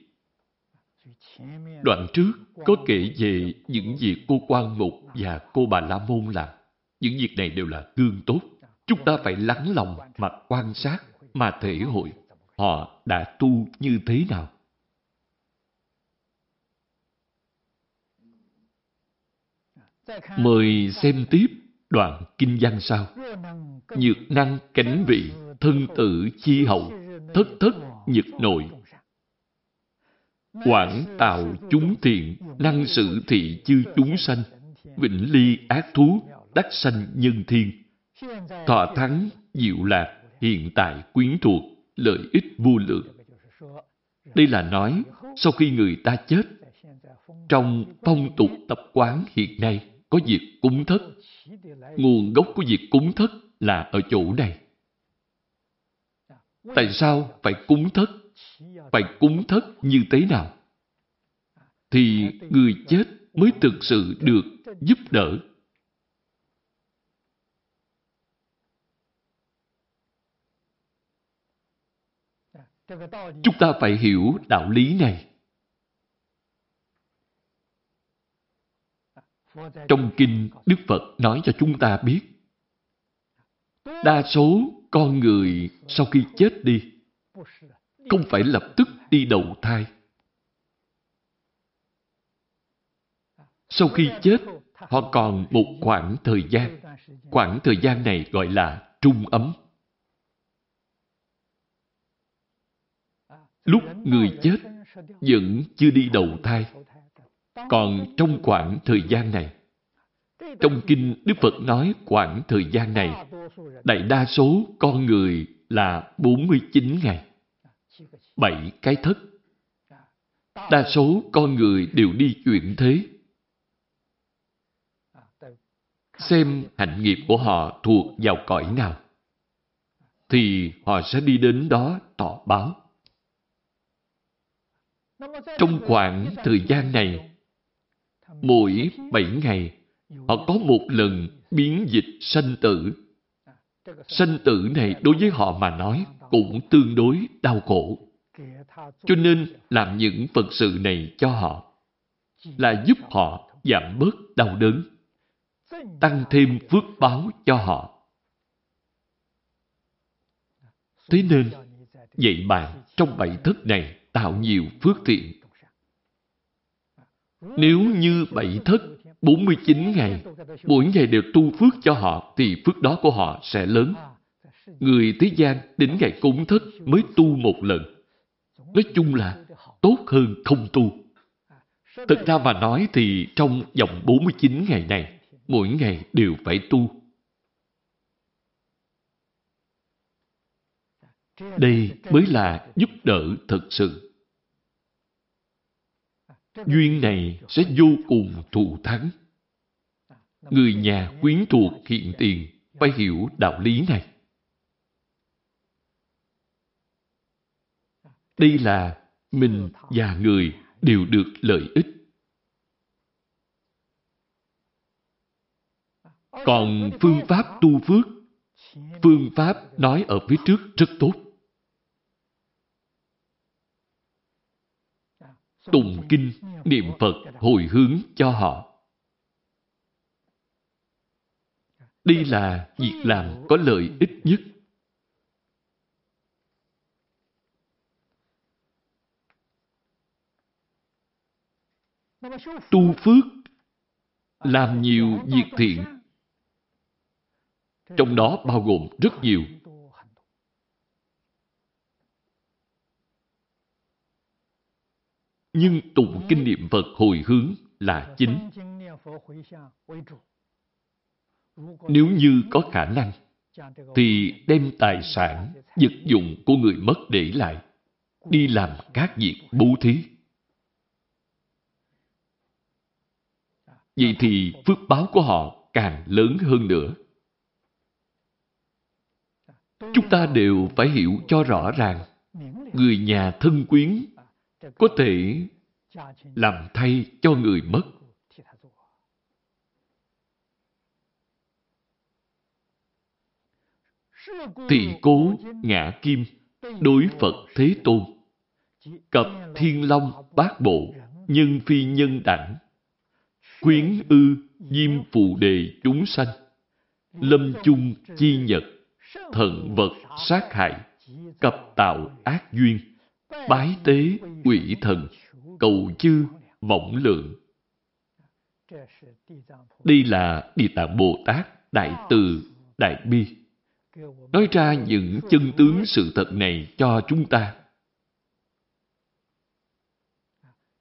Đoạn trước có kể về những việc cô Quan Mục và cô Bà La Môn làm. Những việc này đều là gương tốt. Chúng ta phải lắng lòng mà quan sát, mà thể hội họ đã tu như thế nào. Mời xem tiếp đoạn kinh văn sau. Nhược năng cánh vị, thân tử chi hậu, thất thất nhật nội quảng tạo chúng thiện, năng sự thị chư chúng sanh, vĩnh ly ác thú, đắc sanh nhân thiên, thọ thắng, diệu lạc, hiện tại quyến thuộc, lợi ích vô lượng. Đây là nói, sau khi người ta chết, trong phong tục tập quán hiện nay có việc cúng thất. Nguồn gốc của việc cúng thất là ở chỗ này. Tại sao phải cúng thất? Phải cúng thất như thế nào? Thì người chết mới thực sự được giúp đỡ. Chúng ta phải hiểu đạo lý này. Trong kinh, Đức Phật nói cho chúng ta biết, đa số con người sau khi chết đi, không phải lập tức đi đầu thai. Sau khi chết, họ còn một khoảng thời gian. Khoảng thời gian này gọi là trung ấm. Lúc người chết vẫn chưa đi đầu thai. Còn trong khoảng thời gian này, trong kinh Đức Phật nói khoảng thời gian này, đại đa số con người là 49 ngày, bảy cái thất. Đa số con người đều đi chuyển thế. Xem hạnh nghiệp của họ thuộc vào cõi nào, thì họ sẽ đi đến đó tỏ báo. Trong khoảng thời gian này, mỗi bảy ngày, họ có một lần biến dịch sanh tử. Sanh tử này đối với họ mà nói cũng tương đối đau khổ. Cho nên làm những phật sự này cho họ là giúp họ giảm bớt đau đớn, tăng thêm phước báo cho họ. Thế nên, dạy bạn trong bảy thức này tạo nhiều phước thiện. Nếu như bảy thất 49 ngày, mỗi ngày đều tu phước cho họ, thì phước đó của họ sẽ lớn. Người thế gian đến ngày cúng thất mới tu một lần. Nói chung là tốt hơn không tu. Thực ra mà nói thì trong vòng 49 ngày này, mỗi ngày đều phải tu. Đây mới là giúp đỡ thực sự duyên này sẽ vô cùng thù thắng. Người nhà quyến thuộc hiện tiền phải hiểu đạo lý này. Đây là mình và người đều được lợi ích. Còn phương pháp tu phước, phương pháp nói ở phía trước rất tốt. tụng kinh, niệm Phật, hồi hướng cho họ. Đây là việc làm có lợi ích nhất. Tu phước, làm nhiều việc thiện. Trong đó bao gồm rất nhiều nhưng tụng kinh niệm Phật hồi hướng là chính. Nếu như có khả năng, thì đem tài sản, vật dụng của người mất để lại, đi làm các việc bố thí. Vậy thì phước báo của họ càng lớn hơn nữa. Chúng ta đều phải hiểu cho rõ ràng, người nhà thân quyến có thể làm thay cho người mất. Thị cố ngã kim đối Phật Thế Tôn cập thiên long bát bộ nhân phi nhân đẳng quyến ư diêm phù đề chúng sanh lâm chung chi nhật thận vật sát hại cập tạo ác duyên bái tế quỷ thần, cầu chư, vọng lượng. Đây là Địa Tạng Bồ Tát Đại Từ, Đại Bi. Nói ra những chân tướng sự thật này cho chúng ta.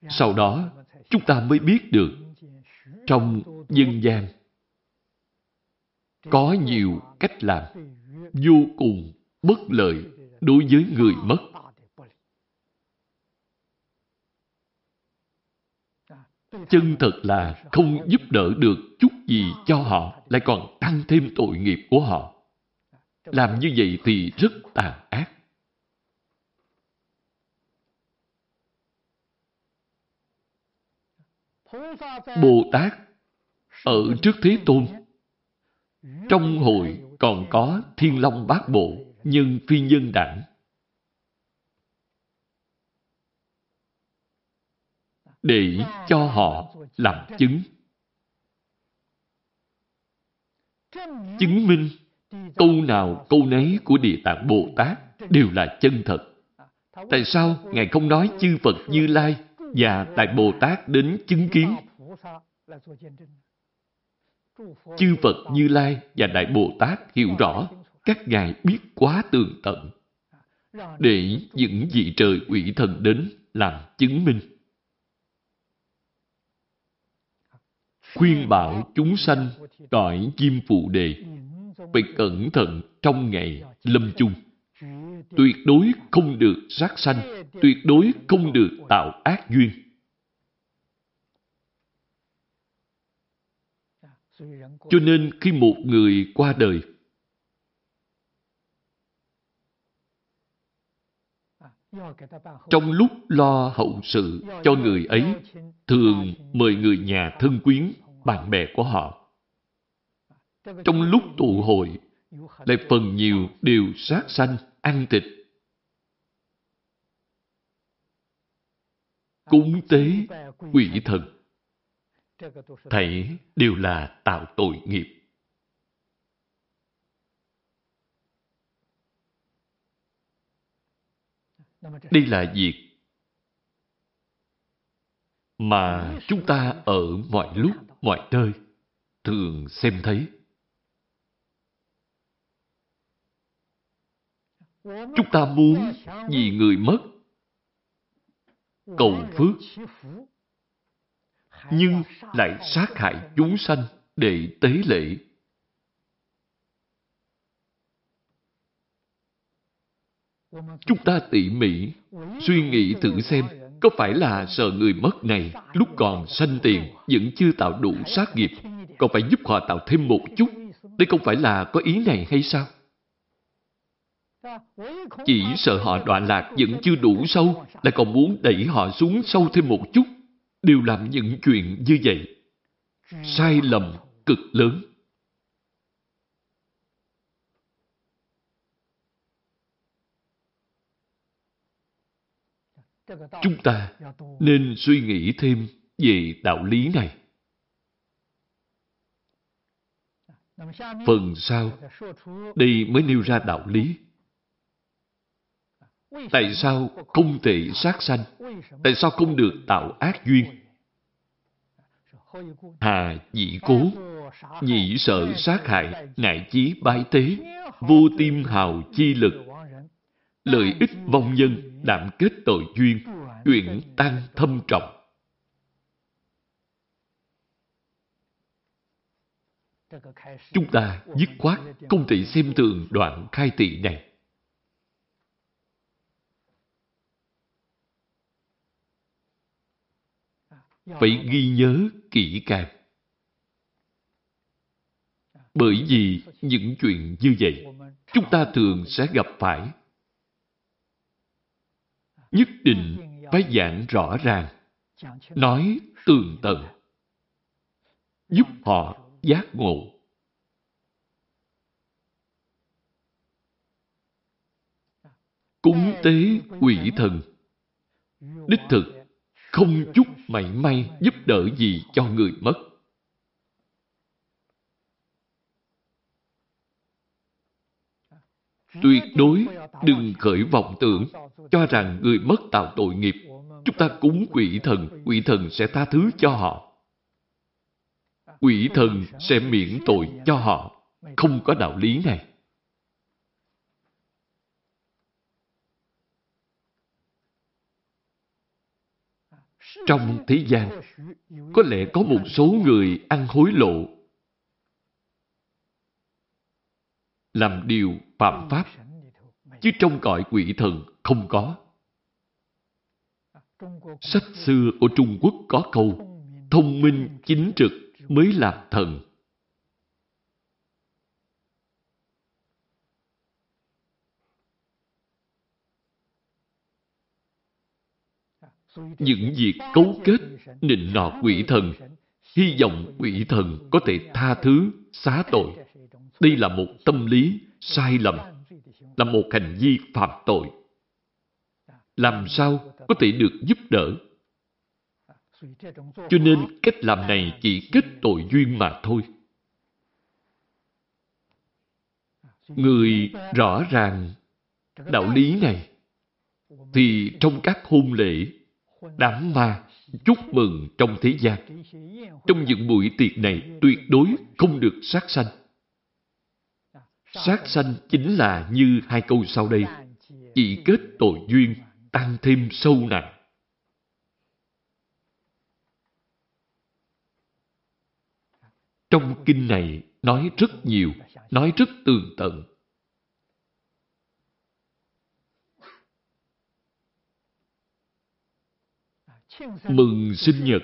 Sau đó, chúng ta mới biết được trong dân gian có nhiều cách làm vô cùng bất lợi đối với người mất. Chân thật là không giúp đỡ được chút gì cho họ, lại còn tăng thêm tội nghiệp của họ. Làm như vậy thì rất tàn ác. Bồ Tát ở trước Thế Tôn trong hội còn có Thiên Long Bát Bộ, nhân phi nhân đẳng. Để cho họ làm chứng. Chứng minh câu nào câu nấy của Địa Tạng Bồ Tát đều là chân thật. Tại sao Ngài không nói chư Phật Như Lai và Đại Bồ Tát đến chứng kiến? Chư Phật Như Lai và Đại Bồ Tát hiểu rõ các ngài biết quá tường tận để những vị trời quỷ thần đến làm chứng minh. Khuyên bảo chúng sanh cõi chim phụ đề phải cẩn thận trong ngày lâm chung. Tuyệt đối không được sát sanh, tuyệt đối không được tạo ác duyên. Cho nên khi một người qua đời, trong lúc lo hậu sự cho người ấy, thường mời người nhà thân quyến, bạn bè của họ. Trong lúc tụ hội, lại phần nhiều đều sát sanh, ăn thịt. Cúng tế, quỷ thần thảy đều là tạo tội nghiệp. Đây là việc mà chúng ta ở mọi lúc, mọi nơi thường xem thấy. Chúng ta muốn vì người mất cầu phước nhưng lại sát hại chúng sanh để tế lễ. Chúng ta tỉ mỉ, suy nghĩ thử xem có phải là sợ người mất này lúc còn sanh tiền vẫn chưa tạo đủ sát nghiệp, còn phải giúp họ tạo thêm một chút. Đây không phải là có ý này hay sao? Chỉ sợ họ đoạn lạc vẫn chưa đủ sâu, lại còn muốn đẩy họ xuống sâu thêm một chút đều làm những chuyện như vậy. Sai lầm cực lớn. Chúng ta nên suy nghĩ thêm về đạo lý này. Phần sau, đây mới nêu ra đạo lý. Tại sao không thể sát sanh? Tại sao không được tạo ác duyên? Hà dĩ cố, nhị sợ sát hại, ngại chí bái tế, vô tim hào chi lực. Lợi ích vong nhân, đạm kết tội duyên, chuyện tăng thâm trọng. Chúng ta dứt khoát không thể xem thường đoạn khai tị này. Phải ghi nhớ kỹ càng. Bởi vì những chuyện như vậy, chúng ta thường sẽ gặp phải. Nhất định phải giảng rõ ràng, nói tường tận, giúp họ giác ngộ. Cúng tế quỷ thần, đích thực không chút mảy may giúp đỡ gì cho người mất. Tuyệt đối đừng khởi vọng tưởng cho rằng người mất tạo tội nghiệp. Chúng ta cúng quỷ thần, quỷ thần sẽ tha thứ cho họ. Quỷ thần sẽ miễn tội cho họ. Không có đạo lý này. Trong thế gian, có lẽ có một số người ăn hối lộ, làm điều phạm pháp, chứ trong cõi quỷ thần không có. Sách xưa của Trung Quốc có câu, thông minh chính trực mới làm thần. Những việc cấu kết, nịnh nọ quỷ thần, hy vọng quỷ thần có thể tha thứ, xá tội. Đây là một tâm lý sai lầm, là một hành vi phạm tội. Làm sao có thể được giúp đỡ? Cho nên cách làm này chỉ kết tội duyên mà thôi. Người rõ ràng đạo lý này thì trong các hôn lễ, đám ma, chúc mừng trong thế gian. Trong những buổi tiệc này tuyệt đối không được sát sanh. Sát sanh chính là như hai câu sau đây. Chỉ kết tội duyên, tăng thêm sâu nặng. Trong kinh này nói rất nhiều, nói rất tường tận. Mừng sinh nhật,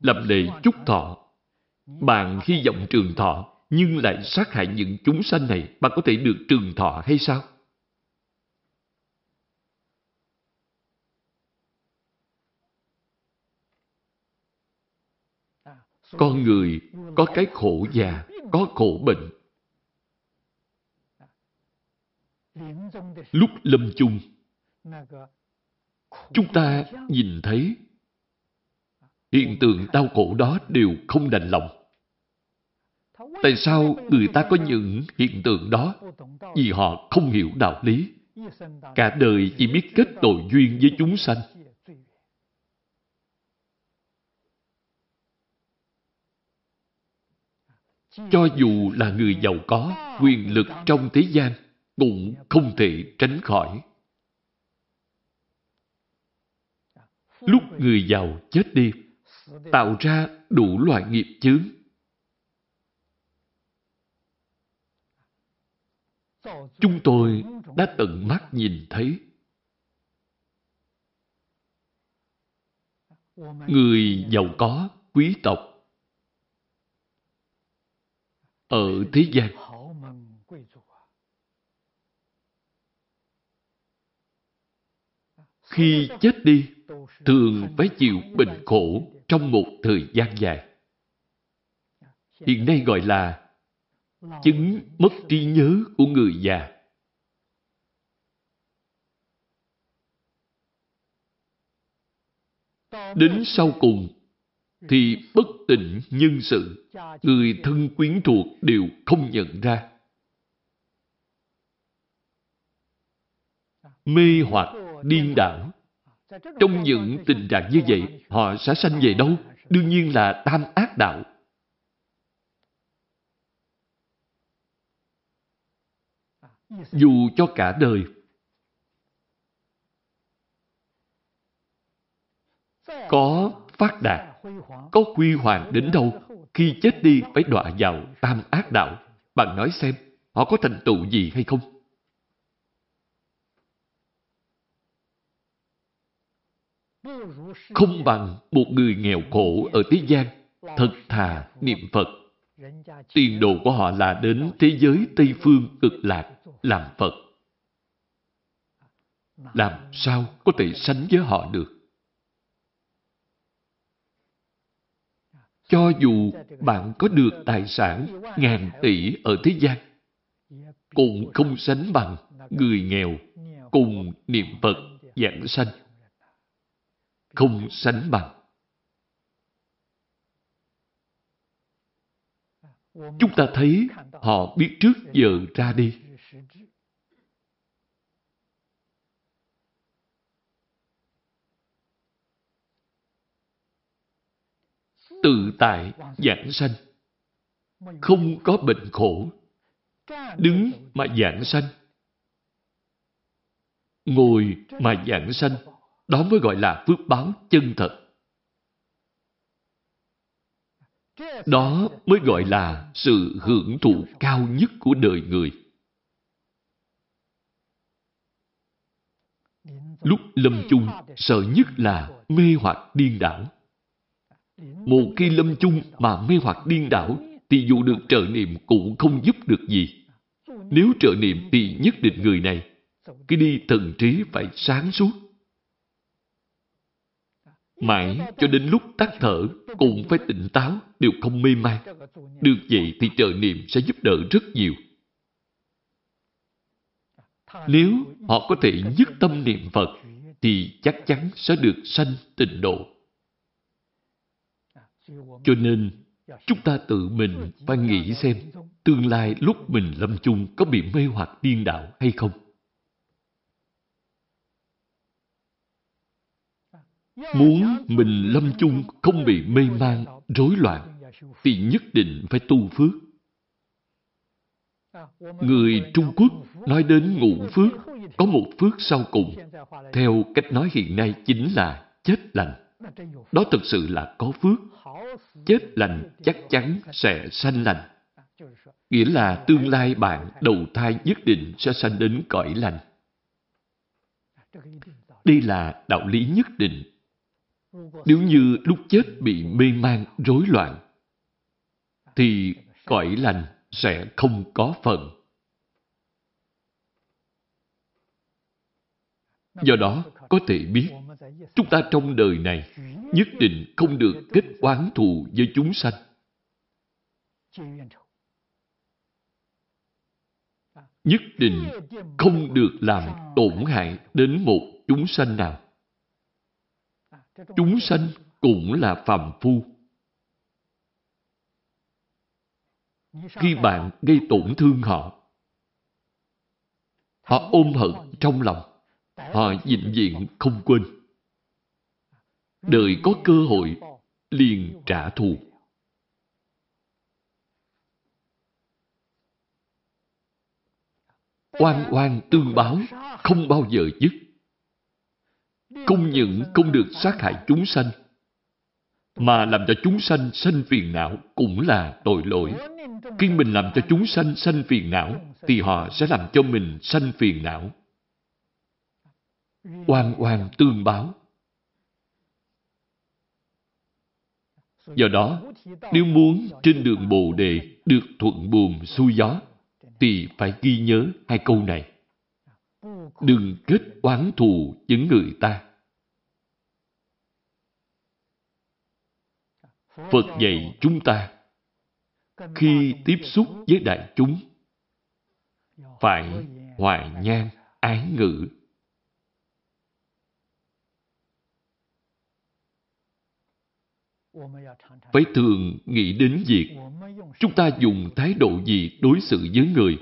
làm lễ chúc thọ. Bạn hy vọng trường thọ, nhưng lại sát hại những chúng sanh này, bạn có thể được trường thọ hay sao? Con người có cái khổ già, có khổ bệnh. Lúc lâm chung, chúng ta nhìn thấy hiện tượng đau khổ đó đều không đành lòng. Tại sao người ta có những hiện tượng đó? Vì họ không hiểu đạo lý. Cả đời chỉ biết kết tội duyên với chúng sanh. Cho dù là người giàu có, quyền lực trong thế gian, cũng không thể tránh khỏi. Lúc người giàu chết đi, tạo ra đủ loại nghiệp chướng. Chúng tôi đã tận mắt nhìn thấy. Người giàu có, quý tộc ở thế gian. Khi chết đi, thường phải chịu bệnh khổ trong một thời gian dài. Hiện nay gọi là chứng mất trí nhớ của người già. Đến sau cùng, thì bất tỉnh nhân sự, người thân quyến thuộc đều không nhận ra. Mê hoặc, điên đảo. Trong những tình trạng như vậy, họ sẽ sanh về đâu? Đương nhiên là tam ác đạo. Dù cho cả đời có phát đạt có quy hoàng đến đâu, khi chết đi phải đọa vào tam ác đạo. Bạn nói xem, họ có thành tựu gì hay không? Không bằng một người nghèo khổ ở thế gian, thật thà niệm Phật. Tiền đồ của họ là đến thế giới Tây Phương cực lạc, làm Phật. Làm sao có thể sánh với họ được? Cho dù bạn có được tài sản ngàn tỷ ở thế gian, cũng không sánh bằng người nghèo cùng niệm Phật giảng sanh. Không sánh bằng. Chúng ta thấy họ biết trước giờ ra đi. tự tại giảng sanh không có bệnh khổ đứng mà giảng sanh ngồi mà giảng sanh đó mới gọi là phước báo chân thật. Đó mới gọi là sự hưởng thụ cao nhất của đời người. Lúc lâm chung, sợ nhất là mê hoặc điên đảo. Một khi lâm chung mà mê hoặc điên đảo, thì dù được trợ niệm cũng không giúp được gì. Nếu trợ niệm thì nhất định người này, cái đi thần trí phải sáng suốt. Mãi cho đến lúc tắt thở cũng phải tỉnh táo, đều không mê man. Được vậy thì trợ niệm sẽ giúp đỡ rất nhiều. Nếu họ có thể nhất tâm niệm Phật, thì chắc chắn sẽ được sanh tịnh độ. Cho nên, chúng ta tự mình phải nghĩ xem tương lai lúc mình lâm chung có bị mê hoặc điên đạo hay không. Muốn mình lâm chung không bị mê man, rối loạn, thì nhất định phải tu phước. Người Trung Quốc nói đến ngũ phước, có một phước sau cùng. Theo cách nói hiện nay chính là chết lành. Đó thực sự là có phước. Chết lành chắc chắn sẽ sanh lành. Nghĩa là tương lai bạn đầu thai nhất định sẽ sanh đến cõi lành. Đây là đạo lý nhất định. Nếu như lúc chết bị mê man, rối loạn, thì cõi lành sẽ không có phần. Do đó, có thể biết, chúng ta trong đời này nhất định không được kết oán thù với chúng sanh. Nhất định không được làm tổn hại đến một chúng sanh nào. Chúng sanh cũng là phàm phu. Khi bạn gây tổn thương họ, họ ôm hận trong lòng, họ vĩnh viễn không quên. Đời có cơ hội liền trả thù. Oan oan tương báo không bao giờ dứt. Không những không được sát hại chúng sanh, mà làm cho chúng sanh sanh phiền não cũng là tội lỗi. Khi mình làm cho chúng sanh sanh phiền não, thì họ sẽ làm cho mình sanh phiền não. Oan oan tương báo. Do đó, nếu muốn trên đường Bồ Đề được thuận buồm xuôi gió, thì phải ghi nhớ hai câu này. Đừng kết oán thù với người ta. Phật dạy chúng ta, khi tiếp xúc với đại chúng, phải hoài nhan ái ngữ phải thường nghĩ đến việc chúng ta dùng thái độ gì đối xử với người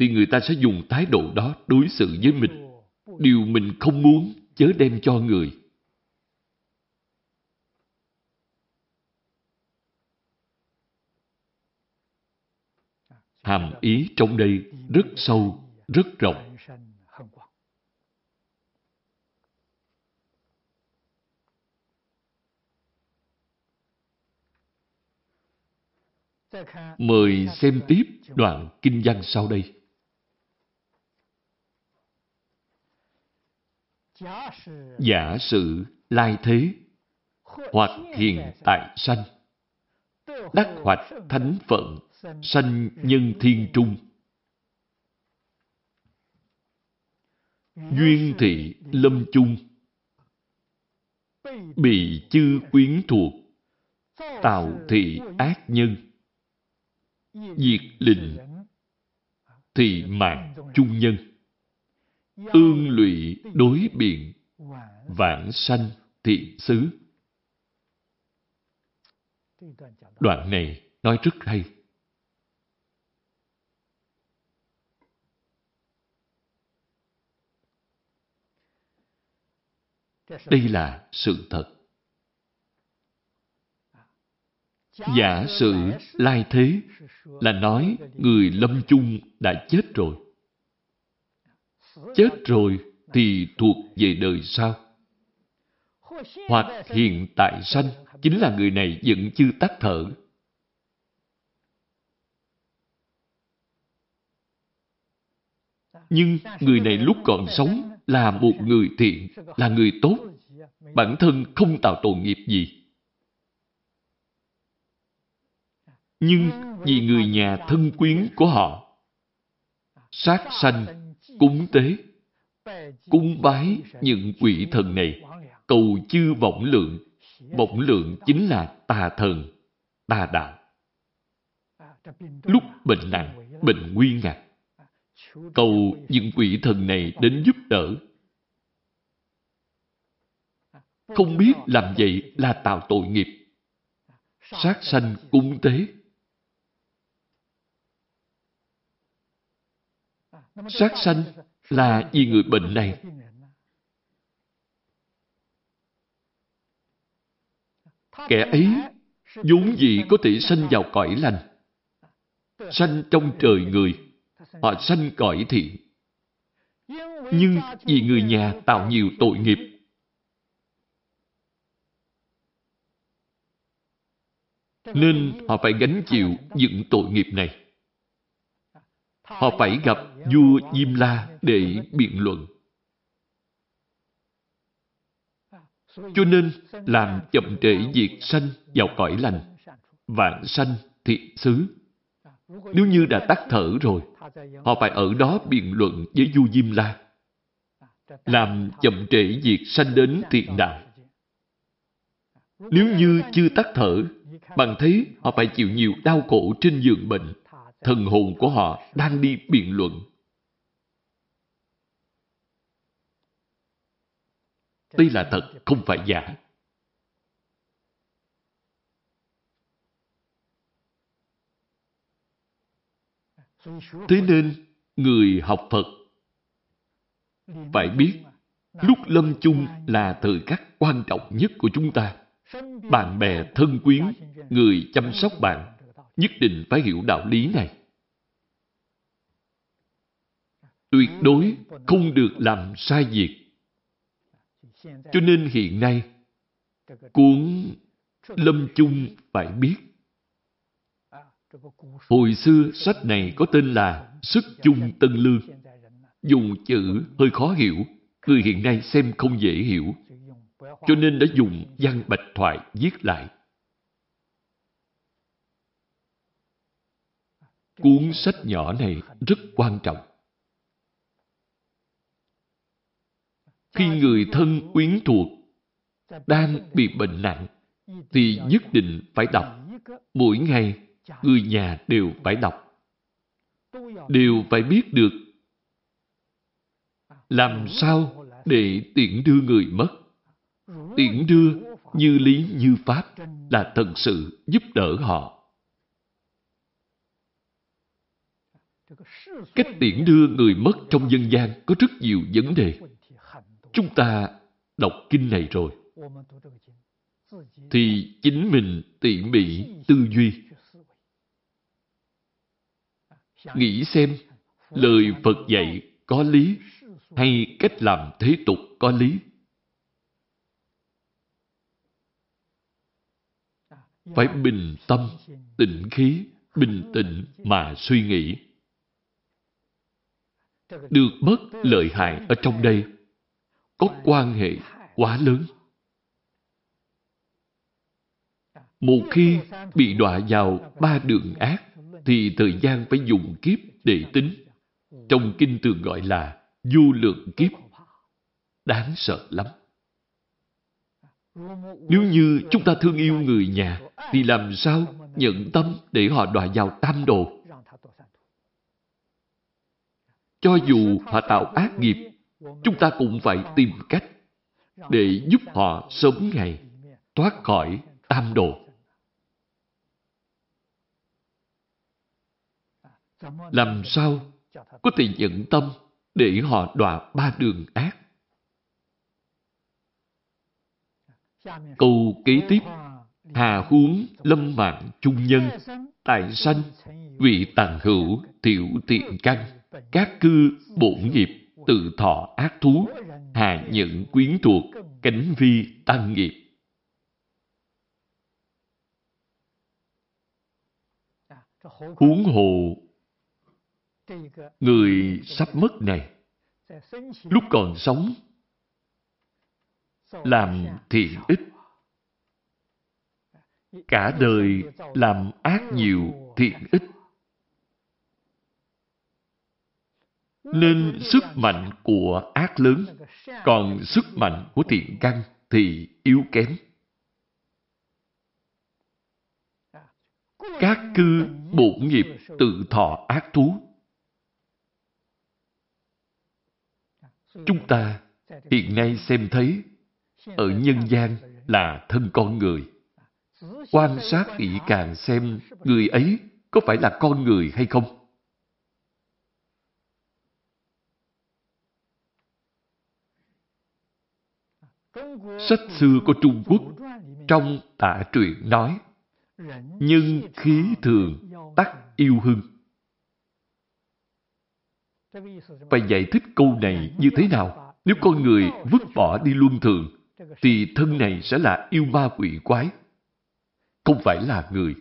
thì người ta sẽ dùng thái độ đó đối xử với mình. Điều mình không muốn, chớ đem cho người. Hàm ý trong đây rất sâu, rất rộng. Mời xem tiếp đoạn kinh văn sau đây. Giả sử lai thế, hoặc hiền tại sanh, đắc hoạch thánh phận, sanh nhân thiên trung. Duyên thị lâm chung, bị chư quyến thuộc, tạo thị ác nhân. Diệt lình thì mạng chung nhân ương lụy đối biện, vãng sanh thiện xứ. Đoạn này nói rất hay. Đây là sự thật. Giả sử lai thế là nói người lâm chung đã chết rồi. Chết rồi thì thuộc về đời sau. hoặc hiện tại sanh, chính là người này vẫn chưa tắt thở. Nhưng người này lúc còn sống là một người thiện, là người tốt. Bản thân không tạo tội nghiệp gì. Nhưng vì người nhà thân quyến của họ, sát sanh, cúng tế, cúng bái những quỷ thần này, cầu chư vọng lượng. Vọng lượng chính là tà thần, tà đạo. Lúc bệnh nặng, bệnh nguy ngặt, cầu những quỷ thần này đến giúp đỡ. Không biết làm vậy là tạo tội nghiệp. Sát sanh cúng tế. Sát sanh là vì người bệnh này. Kẻ ấy vốn gì có thể sanh vào cõi lành. Sanh trong trời người họ sanh cõi thiện. Nhưng vì người nhà tạo nhiều tội nghiệp, nên họ phải gánh chịu những tội nghiệp này. Họ phải gặp vua Diêm La để biện luận. Cho nên làm chậm trễ việc sanh vào cõi lành, vạn sanh thiện xứ. Nếu như đã tắt thở rồi, họ phải ở đó biện luận với vua Diêm La, làm chậm trễ việc sanh đến thiện đạo. Nếu như chưa tắt thở, bạn thấy họ phải chịu nhiều đau khổ trên giường bệnh. Thần hồn của họ đang đi biện luận. Đây là thật, không phải giả. Thế nên, người học Phật phải biết lúc lâm chung là thời khắc quan trọng nhất của chúng ta. Bạn bè, thân quyến, người chăm sóc bạn nhất định phải hiểu đạo lý này. Tuyệt đối không được làm sai việc. Cho nên hiện nay, cuốn Lâm Chung phải biết Hồi xưa sách này có tên là Sức chung Tân Lương. Dùng chữ hơi khó hiểu, người hiện nay xem không dễ hiểu. Cho nên đã dùng văn bạch thoại viết lại. Cuốn sách nhỏ này rất quan trọng. Khi người thân quyến thuộc đang bị bệnh nặng, thì nhất định phải đọc mỗi ngày người nhà đều phải đọc. Đều phải biết được làm sao để tiễn đưa người mất. Tiễn đưa như lý như pháp là thật sự giúp đỡ họ. Cách tiễn đưa người mất trong dân gian có rất nhiều vấn đề. Chúng ta đọc kinh này rồi, thì chính mình tỉ mỉ tư duy Nghĩ xem, lời Phật dạy có lý hay cách làm thế tục có lý? Phải bình tâm, tịnh khí, bình tĩnh mà suy nghĩ. Được mất lợi hại ở trong đây có quan hệ quá lớn. Một khi bị đọa vào ba đường ác, thì thời gian phải dùng kiếp để tính. Trong kinh thường gọi là du lượng kiếp. Đáng sợ lắm. Nếu như chúng ta thương yêu người nhà, thì làm sao nhận tâm để họ đọa vào tam đồ? Cho dù họ tạo ác nghiệp, chúng ta cũng phải tìm cách để giúp họ sớm ngày thoát khỏi tam đồ. Làm sao có thể nhận tâm để họ đọa ba đường ác? Câu kế tiếp Hà huống lâm mạng trung nhân Tại sanh Vị tàn hữu tiểu tiện căn các cư bổn nghiệp Tự thọ ác thú Hà nhận quyến thuộc cánh vi tăng nghiệp. Huống hồ người sắp mất này, lúc còn sống, làm thiện ít, cả đời làm ác nhiều thiện ít. Nên sức mạnh của ác lớn, còn sức mạnh của thiện căn thì yếu kém. Các cư bổn nghiệp tự thọ ác thú. Chúng ta hiện nay xem thấy ở nhân gian là thân con người. Quan sát kỹ càng xem người ấy có phải là con người hay không. Sách xưa của Trung Quốc trong tả truyện nói Nhân khí thường tắc yêu hưng. Phải giải thích câu này như thế nào? Nếu con người vứt bỏ đi luân thường, thì thân này sẽ là yêu ma quỷ quái, không phải là người.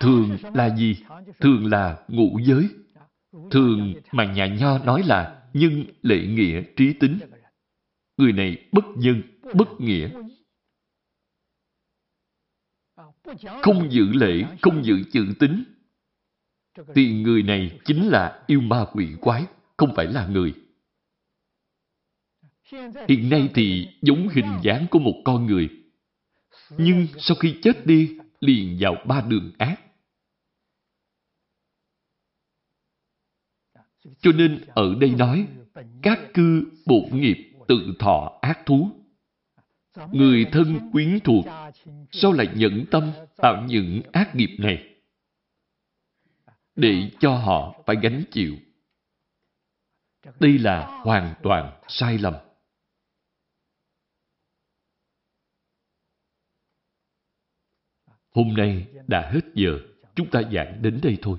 Thường là gì? Thường là ngũ giới. Thường mà nhà nho nói là nhân lệ nghĩa trí tính. Người này bất nhân, bất nghĩa. Không giữ lễ, không giữ chữ tính. Thì người này chính là yêu ma quỷ quái, không phải là người. Hiện nay thì giống hình dáng của một con người. Nhưng sau khi chết đi, liền vào ba đường ác. Cho nên ở đây nói, các cư bổn nghiệp tự thọ ác thú. Người thân quyến thuộc, sao lại nhẫn tâm tạo những ác nghiệp này? Để cho họ phải gánh chịu. Đây là hoàn toàn sai lầm. Hôm nay đã hết giờ, chúng ta giảng đến đây thôi.